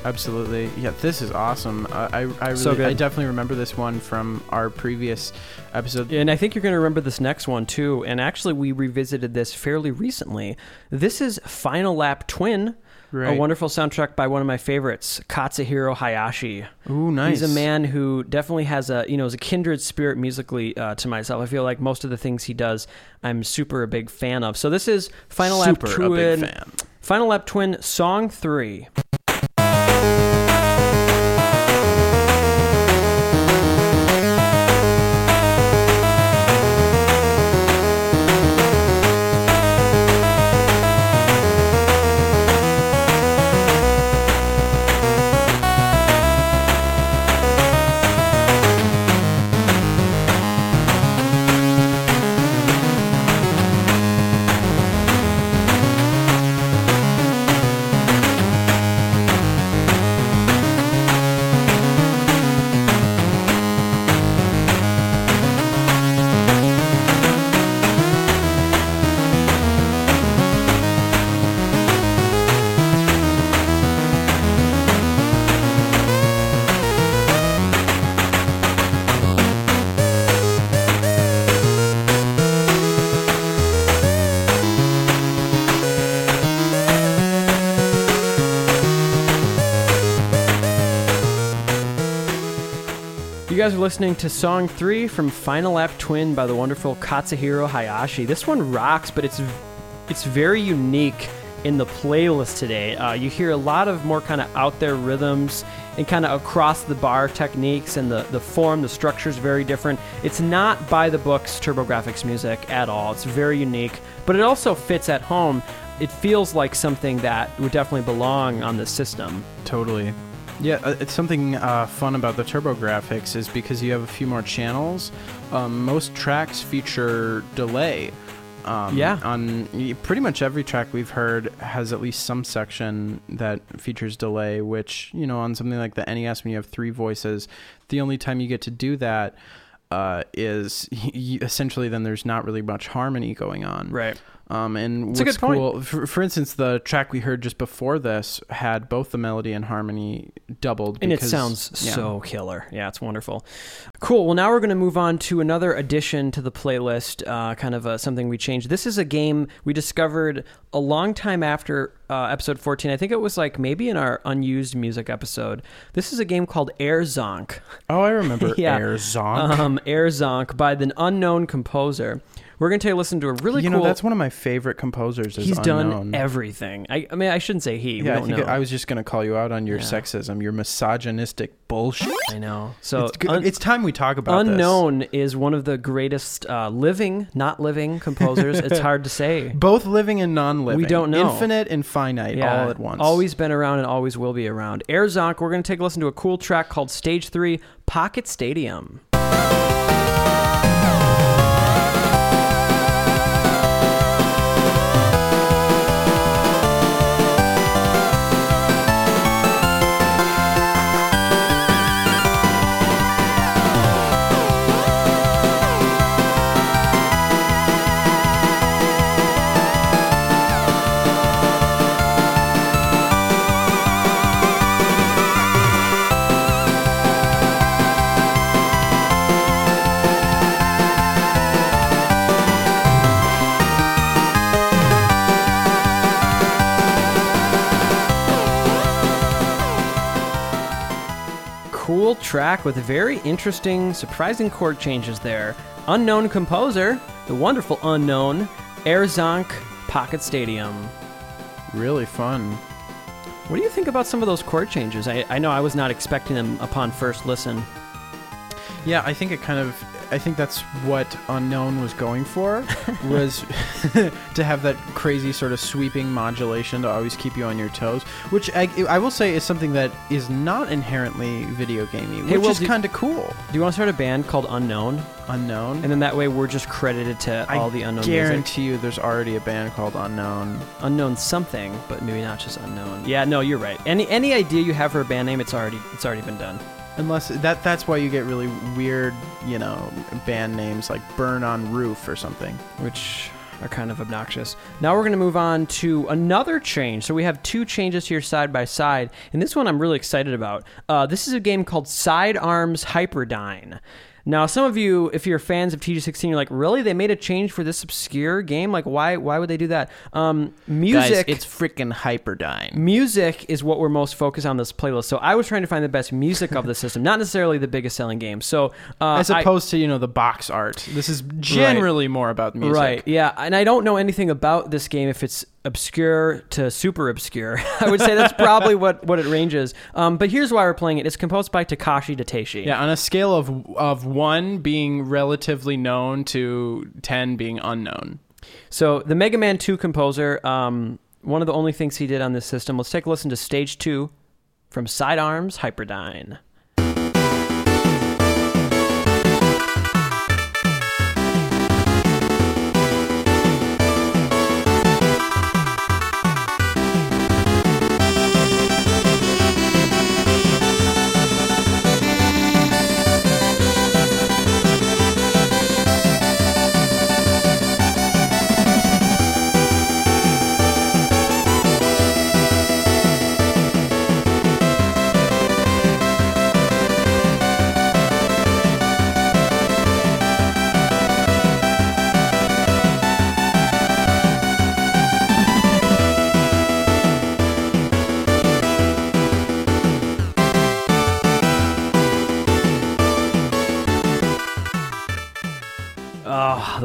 Absolutely. Yeah, this is awesome. I I really, So good. I definitely remember this one from our previous episode. And I think you're going to remember this next one too. And actually, we revisited this fairly recently. This is Final Lap Twin, a wonderful soundtrack by one of my favorites, Katsuhiro Hayashi. Ooh, nice. He's a man who definitely has a you know is a kindred spirit musically uh, to myself. I feel like most of the things he does, I'm super a big fan of. So this is Final Super Lap Twin. Final Lap Twin, Song Three. Guys are listening to song three from Final Lap Twin by the wonderful Katsuhiro Hayashi. This one rocks, but it's it's very unique in the playlist today. Uh, you hear a lot of more kind of out there rhythms and kind of across the bar techniques, and the, the form, the structure is very different. It's not by the books TurboGrafx music at all, it's very unique, but it also fits at home. It feels like something that would definitely belong on the system. Totally. Yeah, uh, it's something uh, fun about the TurboGrafx is because you have a few more channels. Um, most tracks feature delay. Um, Yeah. On pretty much every track we've heard has at least some section that features delay. Which you know, on something like the NES, when you have three voices, the only time you get to do that uh, is y- essentially then there's not really much harmony going on. Right. Um, and It's a what's good point. cool, for, for instance, the track we heard just before this had both the melody and harmony doubled. And it because- sounds yeah. so killer. Yeah, it's wonderful. Cool. Well, now we're going to move on to another addition to the playlist, uh, kind of uh, something we changed. This is a game we discovered a long time after uh, episode 14. I think it was like maybe in our unused music episode. This is a game called Air Zonk. Oh, I remember Yeah. Air Zonk. Um, Air Zonk by the unknown composer. We're going to take a listen to a really you cool. know, that's one of my favorite composers. Is he's unknown. done everything. I, I mean, I shouldn't say he. Yeah, I don't think know. I was just gonna call you out on your Yeah. sexism, your misogynistic bullshit. I know. So it's, good. un- it's time we talk about this. Unknown is one of the greatest uh, living, not living composers. it's hard to say. Both living and non-living. We don't know. Infinite and finite, all at once. Always been around and always will be around. Air Zonk, we're going to take a listen to a cool track called Stage 3 Pocket Stadium. Cool track with very interesting, surprising chord changes there. Unknown composer, the wonderful unknown, Air Zonk Pocket Stadium. really fun. What do you think about some of those chord changes? I, I know I was not expecting them upon first listen. Yeah, I think it kind of. I think that's what Unknown was going for, was to have that crazy sort of sweeping modulation to always keep you on your toes. Which I, I will say is something that is not inherently video gamey, which Will, is do- kind of cool. Do you want to start a band called Unknown? Unknown. And then that way we're just credited to I all the unknown music. guarantee you, there's already a band called Unknown. Unknown something, but maybe not just unknown. Yeah, no, you're right. Any any idea you have for a band name, it's already it's already been done. Unless that that's why you get really weird, you know, band names like Burn on Roof or something. which are kind of obnoxious. Now we're going to move on to another change. So we have two changes here side by side, and this one I'm really excited about. Uh, this is a game called Sidearms Hyperdyne. Now, some of you, if you're fans of TG16, you're like, really? They made a change for this obscure game? Like, why? Why would they do that? Um, music. It's freaking Hyperdyne. Music is what we're most focused on this playlist. So I was trying to find the best music of the system, not necessarily the biggest selling game. So uh, As I- opposed to, you know, the box art. This is generally more about music. Right. Yeah, and I don't know anything about this game if it's obscure to super obscure. I would say that's probably what what it ranges. Um, but here's why we're playing it. It's composed by Takashi Tateishi. Yeah, on a scale of of one being relatively known to ten being unknown. So the Mega Man 2 composer, um, one of the only things he did on this system. Let's take a listen to Stage 2 from Sidearms Hyperdyne.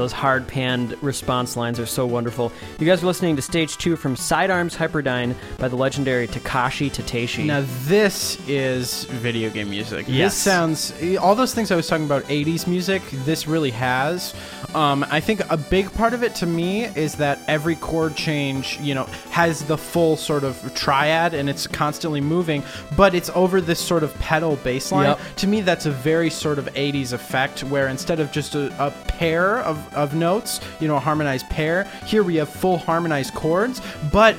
Those hard panned response lines are so wonderful. You guys are listening to stage two from Sidearms Hyperdyne by the legendary Takashi Tateishi. Now this is video game music. Yes. This sounds all those things I was talking about 80s music, this really has. Um, I think a big part of it to me is that every chord change, you know, has the full sort of triad and it's constantly moving, but it's over this sort of pedal bass line. Yep. To me that's a very sort of 80s effect where instead of just a, a pair of, of notes, you know, a harmonized pair, here we have full harmonized chords, but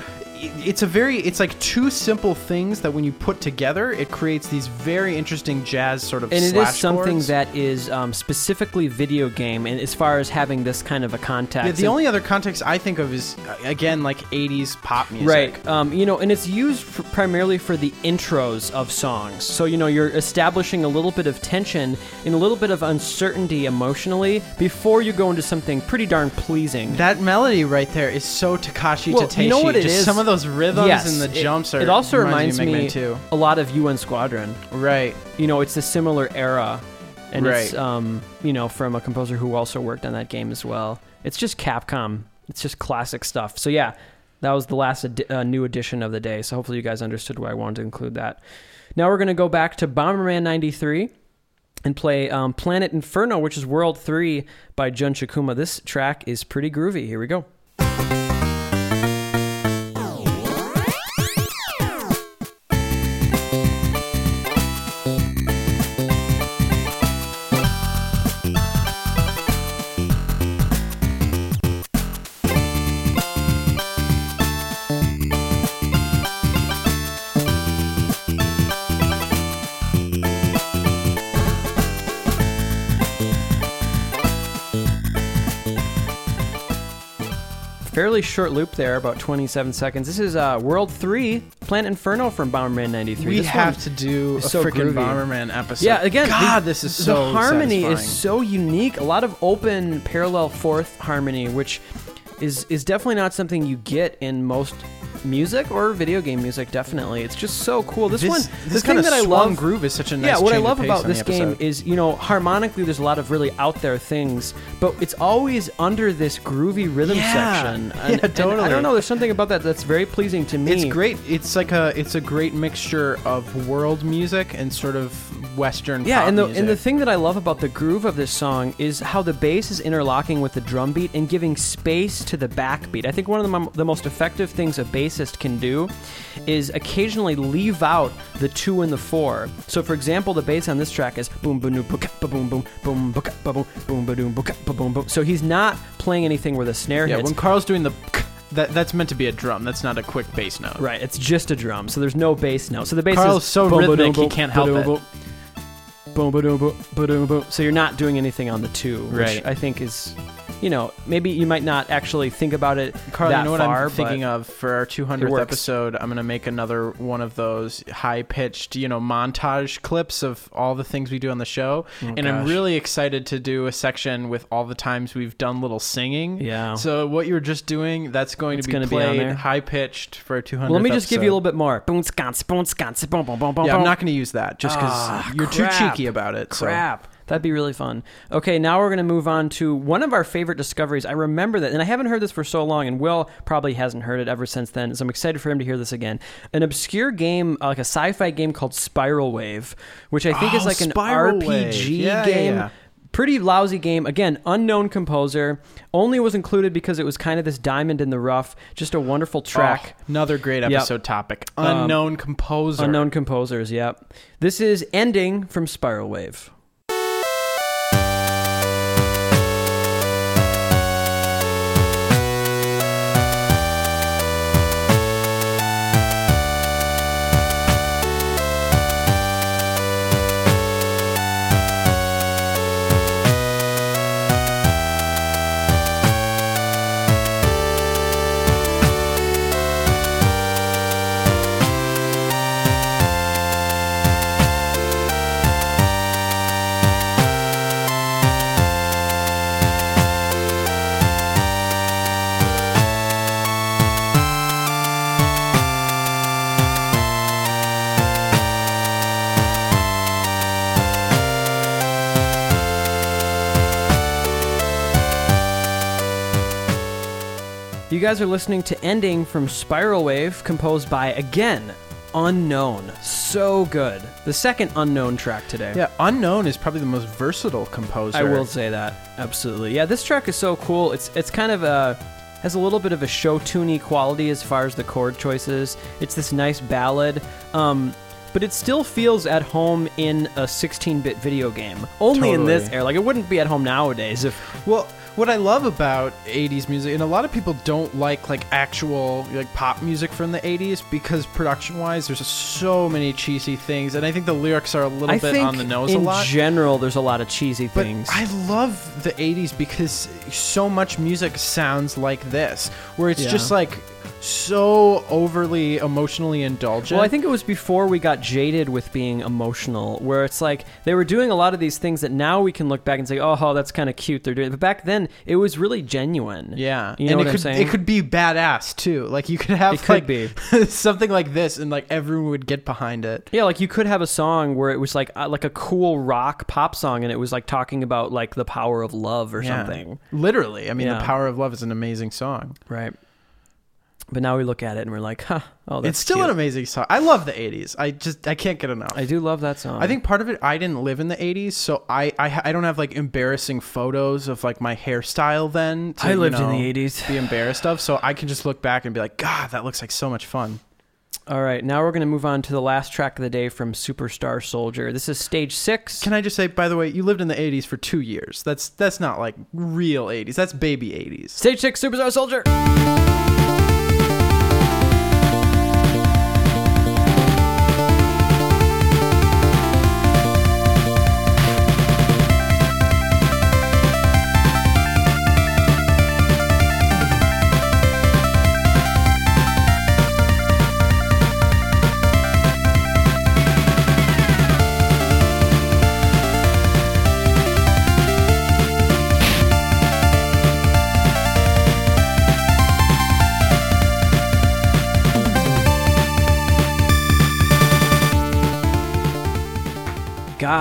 it's a very it's like two simple things that when you put together it creates these very interesting jazz sort of and it is something chords. that is um, specifically video game, and as far as having this kind of a context. yeah, the And- only other context I think of is uh, again like 80s pop music. Right. Um, you know, and it's used for, primarily for the intros of songs. So, you know, you're establishing a little bit of tension and a little bit of uncertainty emotionally before you go into something pretty darn pleasing. That melody right there is so Takashi Well, Tateishi. you know what it Just is? some of those rhythms yes, and the it- jumps are. It also reminds me, me too. a lot of UN Squadron. Right. You know, it's a similar era. And it's, um, you know, from a composer who also worked on that game as well. It's just Capcom. It's just classic stuff. So, yeah, that was the last uh, new edition of the day. So, hopefully, you guys understood why I wanted to include that. Now, we're going to go back to Bomberman 93 and play um, Planet Inferno, which is World 3 by Jun Chikuma. This track is pretty groovy. Here we go. Fairly short loop there, about 27 seconds. This is uh, World 3, Planet Inferno from Bomberman 93. We This have to do a so freaking groovy. Bomberman episode. Yeah, again, God, the- this is so the harmony satisfying. is so unique. A lot of open parallel fourth harmony, which is is definitely not something you get in most music or video game music. Definitely, it's just so cool. This, one, this the thing kind of that I love. groove is such a nice yeah, what I love about this game is, you know, harmonically, there's a lot of really out there things, but it's always under this groovy rhythm Yeah. section. Yeah, And- and I don't know. There's something about that that's very pleasing to me. It's great. It's like a it's a great mixture of world music and sort of western. Yeah, pop and the music. and the thing that I love about the groove of this song is how the bass is interlocking with the drum beat and giving space to the backbeat. I think one of the, the most effective things a bassist can do is occasionally leave out the two and the four. So, for example, the bass on this track is boom boom boom boom boom boom boom boom boom boom boom boom boom boom. So he's not playing anything where the snare yeah, hits. when Karl's doing the that that's meant to be a drum. That's not a quick bass note. Right, it's just a drum, so there's no bass note. So the bass Karl's is so boom, rhythmic, ba-doom, he can't help ba-doom, it. boom. Boom, ba-doom, boom, ba-doom, boom. So you're not doing anything on the two, which Right. I think is, you know, maybe you might not actually think about it Karl, you know what far, I'm thinking of for our 200th episode? I'm gonna make another one of those high pitched, you know, montage clips of all the things we do on the show, and I'm really excited to do a section with all the times we've done little singing. Yeah. So what you're just doing, that's going It's to be gonna be played there. high pitched for a 200th. Well, let me just give you a little bit more. Boom, sconce, boom, sconce, boom, boom, boom, boom, Yeah. I'm not going to use that just because Ah, you're too cheeky about it. so- Crap. That'd be really fun. Okay, now we're going to move on to one of our favorite discoveries. I remember that, and I haven't heard this for so long, and Will probably hasn't heard it ever since then, so I'm excited for him to hear this again. An obscure game, uh, like a sci fi game called Spiral Wave, which I think is Oh, like an Spiral RPG Yeah, game. yeah. Pretty lousy game. Again, unknown composer. Only was included because it was kind of this diamond in the rough. Just a wonderful track. Oh, another great Yep. episode topic. Um, Unknown composer. Unknown composers, yep. This is Ending from Spiral Wave. Guys are listening to Ending from Spiral Wave, composed by, again, Unknown. So good. The second Unknown track today. Yeah, Unknown is probably the most versatile composer. I will say that. Absolutely. Yeah, this track is so cool. It's it's kind of a has a little bit of a show tuney quality as far as the chord choices. It's this nice ballad. Um, but it still feels at home in a 16-bit video game. Only in this era. Like it wouldn't be at home nowadays if Well, what I love about 80s music, and a lot of people don't like like actual like pop music from the 80s because production-wise, there's so many cheesy things, and I think the lyrics are a little I bit on the nose in a lot. general there's a lot of cheesy But things. I love the 80s because so much music sounds like this, where it's Yeah. just like so overly emotionally indulgent. Well, I think it was before we got jaded with being emotional, where it's like they were doing a lot of these things that now we can look back and say, "Oh, that's kind of cute." They're doing, but back then it was really genuine. Yeah, you know and what it I'm could saying? it could be badass too. Like you could have It could like be. something like this, and like everyone would get behind it. Yeah, like you could have a song where it was like uh, like a cool rock pop song, and it was like talking about like the power of love or Yeah. something, Literally, I mean, Yeah. "The Power of Love" is an amazing song. right? But now we look at it and we're like, "Huh, oh, that's it's still cute. an amazing song. I love the '80s. I just I can't get enough. I do love that song. I think part of it I didn't live in the 80s, so I I, I don't have like embarrassing photos of like my hairstyle then. To, I you lived in the '80s. Be embarrassed of, so I can just look back and be like, God, that looks like so much fun. All right, now we're gonna move on to the last track of the day from Superstar Soldier. This is stage six. Can I just say, by the way, you lived in the 80s for two years. That's that's not like real 80s. That's baby 80s. Stage six, Superstar Soldier.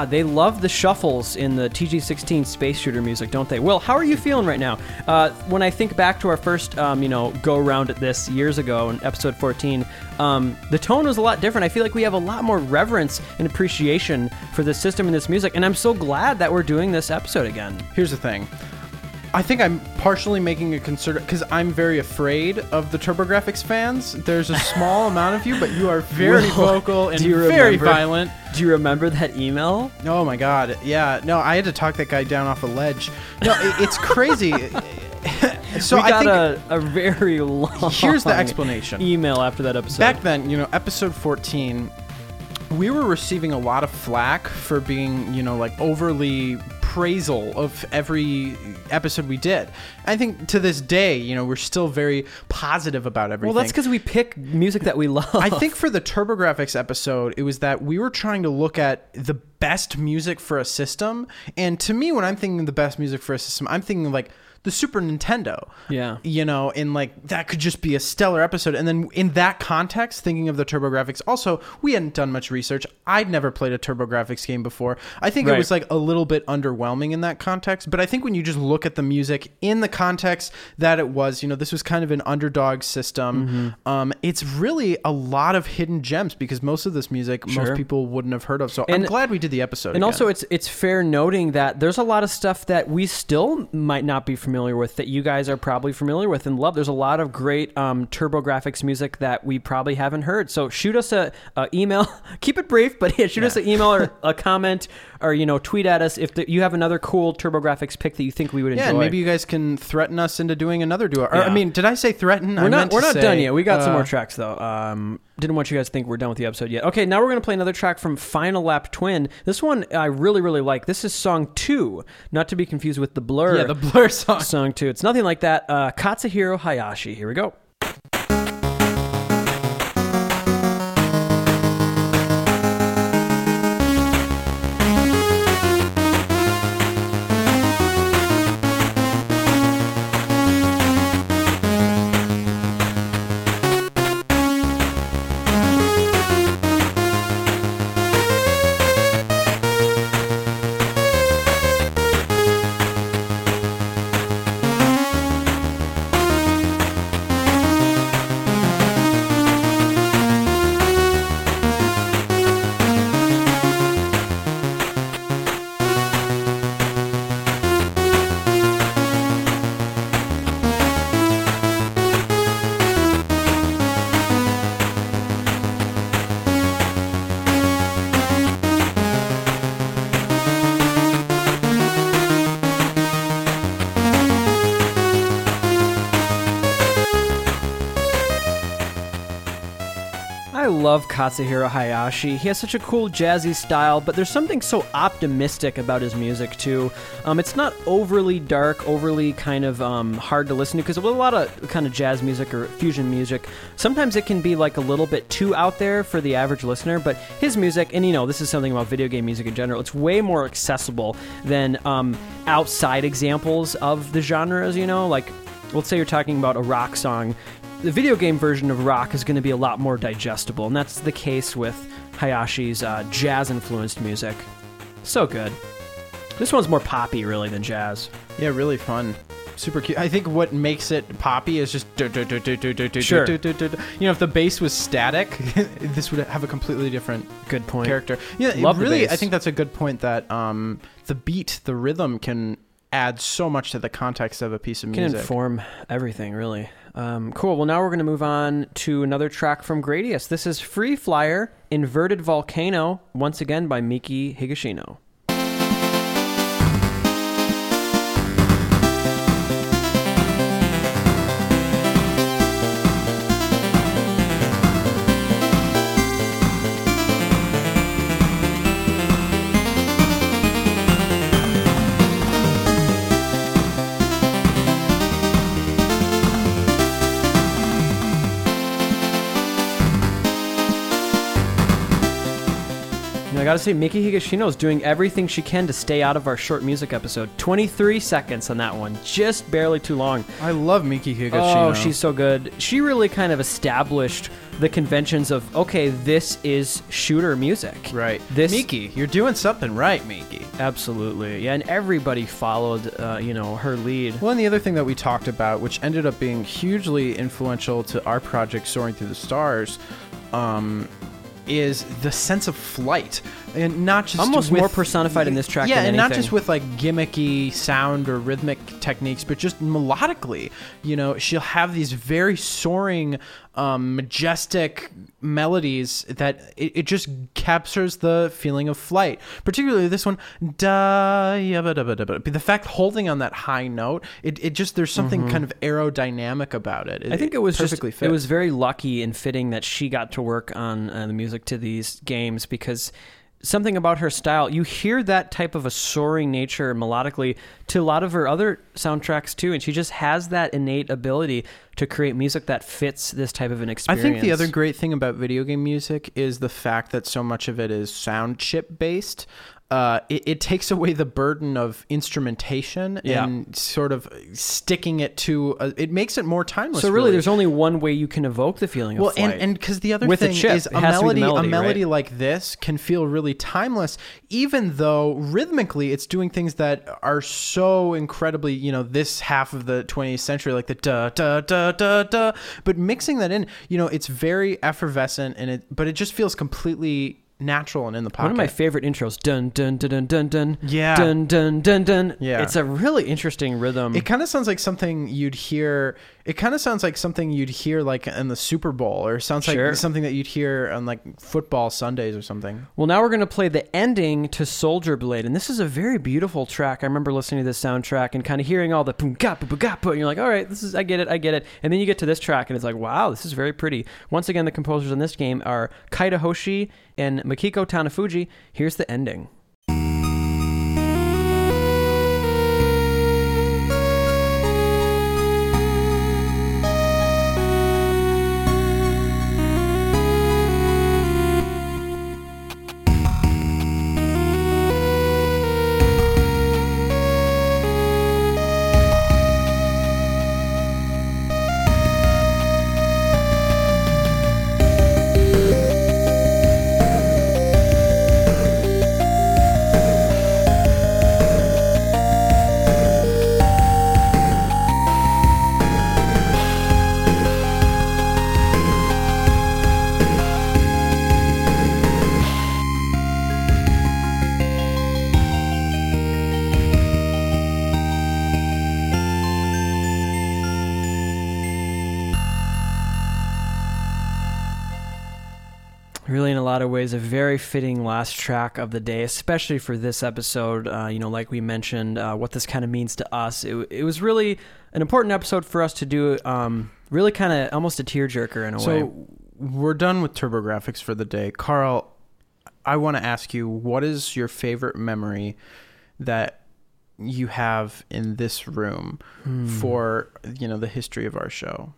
They love the shuffles in the TG16 space shooter music, don't they? Will, how are you feeling right now? Uh, when I think back to our first, um, you know, go around at this years ago in episode 14, um, the tone was a lot different. I feel like we have a lot more reverence and appreciation for this system and this music, and I'm so glad that we're doing this episode again. Here's the thing. I think I'm partially making a concern because I'm very afraid of the TurboGrafx fans. There's a small amount of you, but you are very vocal and very remember- violent. Do you remember that email? Oh my god, yeah. No, I had to talk that guy down off a ledge. No, it, it's crazy. so we I got think a, a very long here's the explanation. email after that episode. Back then, you know, episode 14, we were receiving a lot of flack for being, you know, like overly praisal of every episode we did. I think to this day, you know, we're still very positive about everything. well, that's because we pick music that we love. I think for the TurboGrafx episode, it was that we were trying to look at the best music for a system. And to me, when I'm thinking of the best music for a system, I'm thinking like the Super Nintendo. Yeah. You know, and like that could just be a stellar episode. And then in that context, thinking of the TurboGrafx, also, we hadn't done much research. I'd never played a TurboGrafx game before. I think it was like a little bit underwhelming in that context. But I think when you just look at the music in the context that it was, you know, this was kind of an underdog system. Mm-hmm. Um, it's really a lot of hidden gems because most of this music Sure. most people wouldn't have heard of. So I'm glad we did the episode. And again. also, it's it's fair noting that there's a lot of stuff that we still might not be familiar with that you guys are probably familiar with and love. There's a lot of great um, TurboGrafx music that we probably haven't heard. So shoot us a, a email. Keep it brief, but yeah, shoot us an email or a comment or you know tweet at us if the, you have another cool TurboGrafx pick that you think we would yeah, enjoy. and maybe you guys can threaten us into doing another duo. Or, Yeah. I mean, did I say threaten? We're not meant we're not say, done yet. We got some uh, more tracks though. Um, didn't want you guys to think we're done with the episode yet. Okay, now we're gonna play another track from Final Lap Twin. This one I really really like. This is song two, not to be confused with the Blur. Yeah, the Blur song. song two. It's nothing like that. Uh, Katsuhiro Hayashi. Here we go. Katsuhiro Hayashi. He has such a cool jazzy style, but there's something so optimistic about his music too. Um, it's not overly dark, overly kind of um, hard to listen to because with a lot of kind of jazz music or fusion music, sometimes it can be like a little bit too out there for the average listener. But his music, and you know, this is something about video game music in general. It's way more accessible than um, outside examples of the genres. You know, like let's say you're talking about a rock song the video game version of rock is going to be a lot more digestible, and that's the case with Hayashi's uh, jazz influenced music. So good. This one's more poppy, really, than jazz. Yeah, really fun. Super cute. I think what makes it poppy is just Sure. you know if the bass was static, this would have a completely different Good point. character. Yeah, Love really. I think that's a good point. That um, the beat, the rhythm can add so much to the context of a piece of music. Can inform everything, really. Um, cool. Well, now we're going to move on to another track from Gradius. This is Free Flyer, Inverted Volcano, once again by Miki Higashino. Gotta say, Miki Higashino is doing everything she can to stay out of our short music episode. 23 seconds on that one, just barely too long. I love Miki Higashino. Oh, she's so good. She really kind of established the conventions of okay, this is shooter music. right. This Miki, you're doing something right, Miki. absolutely, yeah, and everybody followed, uh, you know, her lead. Well, and the other thing that we talked about, which ended up being hugely influential to our project, Soaring Through the Stars, um, is the sense of flight, and not just Almost with- more personified in this track Yeah, and not just with like gimmicky sound or rhythmic techniques, but just melodically. You know, she'll have these very soaring, um, majestic melodies that it, it just captures the feeling of flight. Particularly this one, da yabba dabba dabba. The fact holding on that high note, it, it just there's something kind of aerodynamic about it. I think it was perfectly just fit. it was very lucky and fitting that she got to work on uh, the music to these games because something about her style you hear that type of a soaring nature melodically to a lot of her other soundtracks too and she just has that innate ability to create music that fits this type of an experience. I think the other great thing about video game music is the fact that so much of it is sound chip based. Uh, it, it takes away the burden of instrumentation Yeah. and sort of sticking it to. A, it makes it more timeless. so really, there's only one way you can evoke the feeling well, of flight. and and because the other With a thing chip. is a has to be the melody, melody, a melody right? like this can feel really timeless, even though rhythmically it's doing things that are so incredibly, you know, this half of the 20th century, like the da da da da da. But mixing that in, you know, it's very effervescent, and it, but it just feels completely natural and in the pocket. one of my favorite intros, dun dun dun dun dun dun, Yeah. dun dun dun dun. Yeah. it's a really interesting rhythm. It kind of sounds like something you'd hear. It kind of sounds like something you'd hear like in the Super Bowl, or sounds like Sure. something that you'd hear on like football Sundays or something. Well, now we're going to play the ending to Soldier Blade, and this is a very beautiful track. I remember listening to this soundtrack and kind of hearing all the boom ga boom ga and you're like, all right, this is I get it, I get it. And then you get to this track, and it's like, wow, this is very pretty. Once again, the composers in this game are Keita Hoshi and Makiko Tanifuji. Here's the ending. A lot of ways, a very fitting last track of the day, especially for this episode. Uh, you know, like we mentioned, uh, what this kind of means to us. It, it was really an important episode for us to do. Um, really, kind of almost a tearjerker in a way. So we're done with TurboGrafx for the day. Karl, I want to ask you, what is your favorite memory that you have in this room Hmm. for you know the history of our show?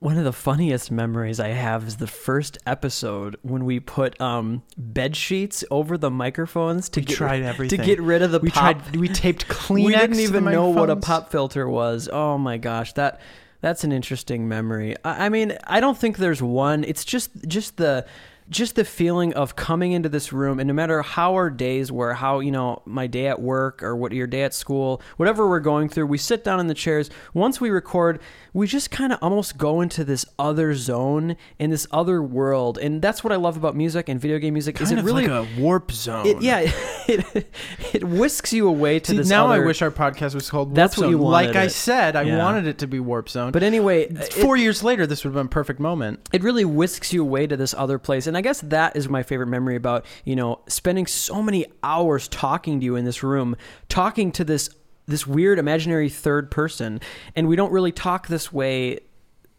One of the funniest memories I have is the first episode when we put um, bed sheets over the microphones to We get tried everything. to get rid of the we pop. tried. We taped Kleenex. we didn't even know what a pop filter was. Oh my gosh, that that's an interesting memory. I, I mean, I don't think there's one. It's just just the just the feeling of coming into this room and no matter how our days were how you know my day at work or what your day at school whatever we're going through we sit down in the chairs once we record we just kind of almost go into this other zone in this other world and that's what i love about music and video game music is Kind it of really like a warp zone. it, yeah it, it whisks you away to See, this now I wish our podcast was called Warp That's what Zone. you wanted Like I it. said, I Yeah. wanted it to be Warp Zone. but anyway it- four years later, this would have been a perfect moment. it really whisks you away to this other place and i guess that is my favorite memory about you know spending so many hours talking to you in this room talking to this this weird imaginary third person and we don't really talk this way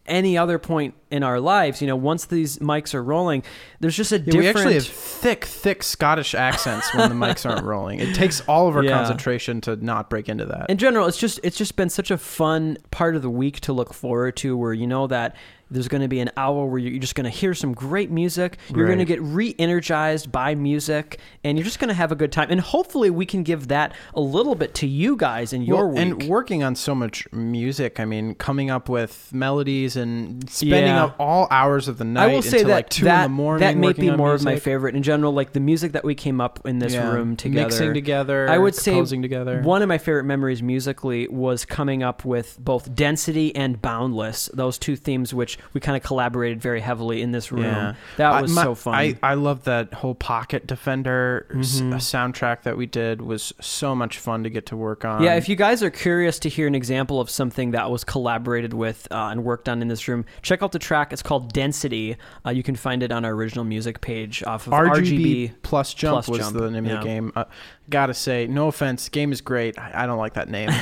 any other point in our lives you know once these mics are rolling there's just a Yeah, different we actually have thick, thick Scottish accents when the mics aren't rolling. It takes all of our Yeah. concentration to not break into that. in general it's just it's just been such a fun part of the week to look forward to where you know that there's going to be an hour where you're just going to hear some great music you're going to get re-energized by music and you're just going to have a good time and hopefully we can give that a little bit to you guys in your Well, week and working on so much music, I mean, coming up with melodies and spending Yeah. up all hours of the night I will say until that like two that, in the morning. that may be more of my favorite in general like the music that we came up in this Yeah. room together mixing together. I would say composing together. One of my favorite memories musically was coming up with both Density and Boundless, those two themes which we kind of collaborated very heavily in this room. Yeah. That I- was my- so fun. I, I love that whole Pocket Defender s- Mhm. soundtrack that we did was so much fun to get to work on. yeah, if you guys are curious to hear an example of something that was collaborated with uh, and worked on in this room, check out the track. It's called Density. Uh, you can find it on our original music page off of RGB, RGB. plus jump plus was jump, the name yeah. of the game. Uh, gotta say, no offense, game is great. I, I don't like that name.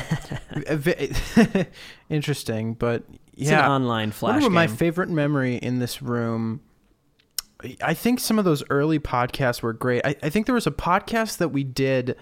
Uh, Interesting, but It's yeah. an online flash One of my favorite memory in this room. I think some of those early podcasts were great. I, I think there was a podcast that we did.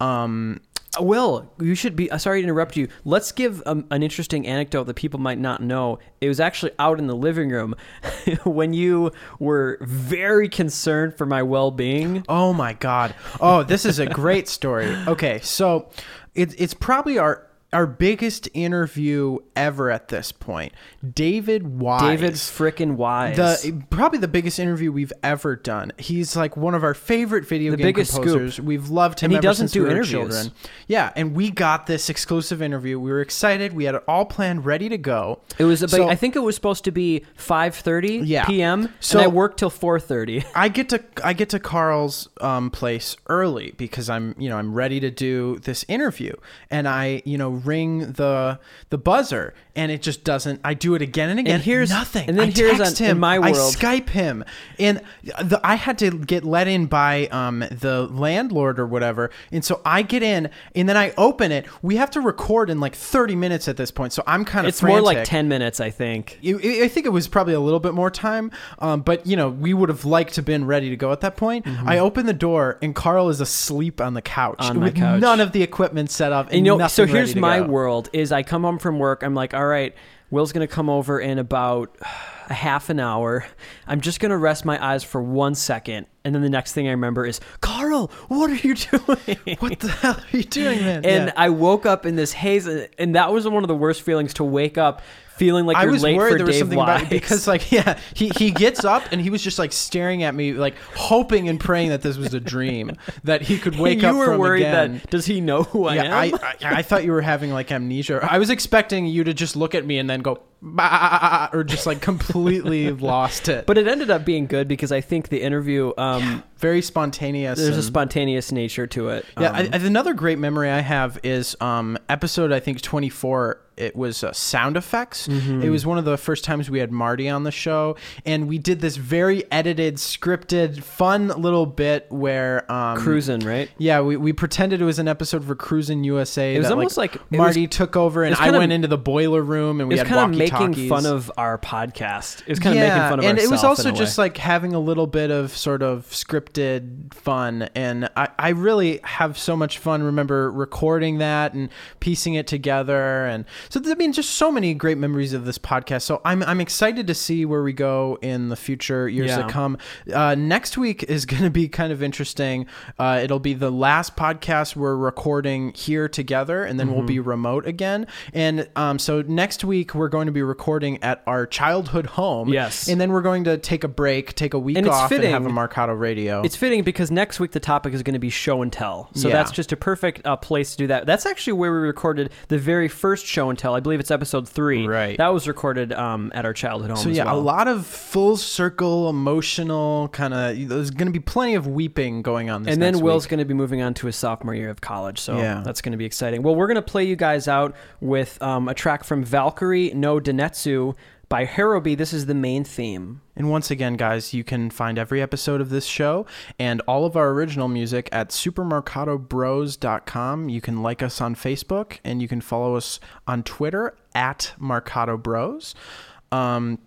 Um, Will, you should be. Uh, sorry to interrupt you. Let's give um, an interesting anecdote that people might not know. It was actually out in the living room when you were very concerned for my well-being. Oh my god. Oh, this is a great story. Okay, so it's it's probably our our biggest interview ever at this point. David Wise. David frickin' Wise. the probably the biggest interview we've ever done. He's like one of our favorite video The game biggest scoop. composers. We've loved him And he ever doesn't since do we interviews. children. Yeah, and we got this exclusive interview. We were excited. We had it all planned, ready to go. it was about. So- I think it was supposed to be 5:30 Yeah. p.m. So- and I worked till 4:30. I get to I get to Karl's um, place early because I'm you know I'm ready to do this interview and I you know ring the the buzzer and it just doesn't I do it again and again And here's- nothing and then I here's text in him my I Skype him and the, I had to get let in by um, the landlord or whatever and so I get in and then I open it we have to record in like 30 minutes at this point so I'm kind of It's more like 10 minutes, I think. I I think it was probably a little bit more time, um, but you know we would have liked to been ready to go at that point. I open the door and Karl is asleep on the couch Mm-hmm. On my with couch. none of the equipment set up. And And you know, so here's to my go. world: is I come home from work. I'm like, all right, Will's gonna come over in about a half an hour. I'm just gonna rest my eyes for one second, and then the next thing I remember is, Karl, what are you doing? What the hell are you doing, man? And Yeah. I woke up in this haze, and that was one of the worst feelings to wake up feeling like I you're was late worried for there was Dave something about it because, like, yeah, he, he gets up and he was just like staring at me, like hoping and praying that this was a dream, that he could wake you up were from worried again. that does he know who I am? I, I I thought you were having like amnesia. I was expecting you to just look at me and then go, "Bah," or just like completely lost it. but it ended up being good because I think the interview, um, very spontaneous. there's a spontaneous nature to it. yeah, Um, I- another great memory I have is um, episode I think 24 it was uh, sound effects. It was one of the first times we had Marty on the show, and we did this very edited, scripted, fun little bit where um, Cruising, right? Yeah, we, we pretended it was an episode for Cruis'n USA. It was that, almost like- it Marty took over, and I went into the boiler room, and we It was had kind of making fun of our podcast. It was kind of making fun of and it was also just like having a little bit of sort of scripted fun and I, I really have so much fun remember recording that and piecing it together and so i mean just so many great memories of this podcast so i'm, I'm excited to see where we go in the future years Yeah. to come uh, next week is going to be kind of interesting uh, it'll be the last podcast we're recording here together and then we'll Mm-hmm. be remote again and um, so next week we're going to be recording at our childhood home Yes. and then we're going to take a break, take a week And off, fitting- and have a Marcato radio. It's fitting because next week the topic is going to be show and tell. So Yeah. that's just a perfect uh, place to do that. That's actually where we recorded the very first show and tell. I believe it's episode three. Right. That was recorded um, at our childhood home. so yeah, well. a lot of full circle, emotional kind of. There's going to be plenty of weeping going on. This and then Will's going to be moving on to his sophomore year of college, so Yeah. that's going to be exciting. Well, we're going to play you guys out with um, a track from Valkyrie no Densetsu by Harobi. This is the main theme. And once again, guys, you can find every episode of this show and all of our original music at supermarcatobros.com. You can like us on Facebook and you can follow us on Twitter at Marcato Bros. Um,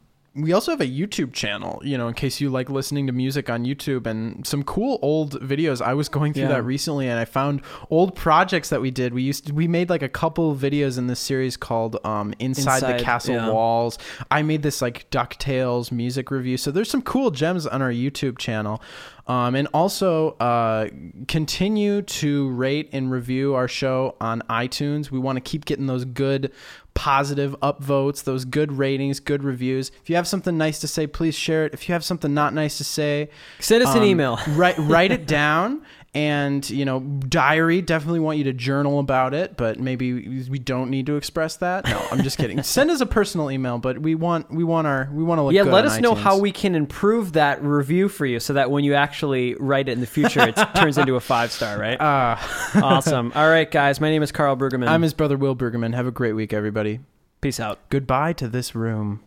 we also have a YouTube channel, you know, in case you like listening to music on YouTube and some cool old videos. I was going through Yeah. that recently and I found old projects that we did. We used to, we made like a couple videos in this series called um, Inside, Inside, the Castle yeah. Walls. I made this like DuckTales music review. So there's some cool gems on our YouTube channel. Um, and also uh, continue to rate and review our show on iTunes. We want to keep getting those good, positive upvotes, those good ratings, good reviews. If you have something nice to say, please share it. If you have something not nice to say, Send us an um, email. write write it down and you know diary definitely want you to journal about it but maybe we don't need to express that no i'm just kidding send us a personal email but we want we want our we want to look Yeah, let us know how we can improve that review for you so that when you actually write it in the future, it turns into a five star, right? uh, awesome. All right, guys. My name is Karl Brueggemann. i'm his brother will Brueggemann have a great week everybody Peace out. goodbye to this room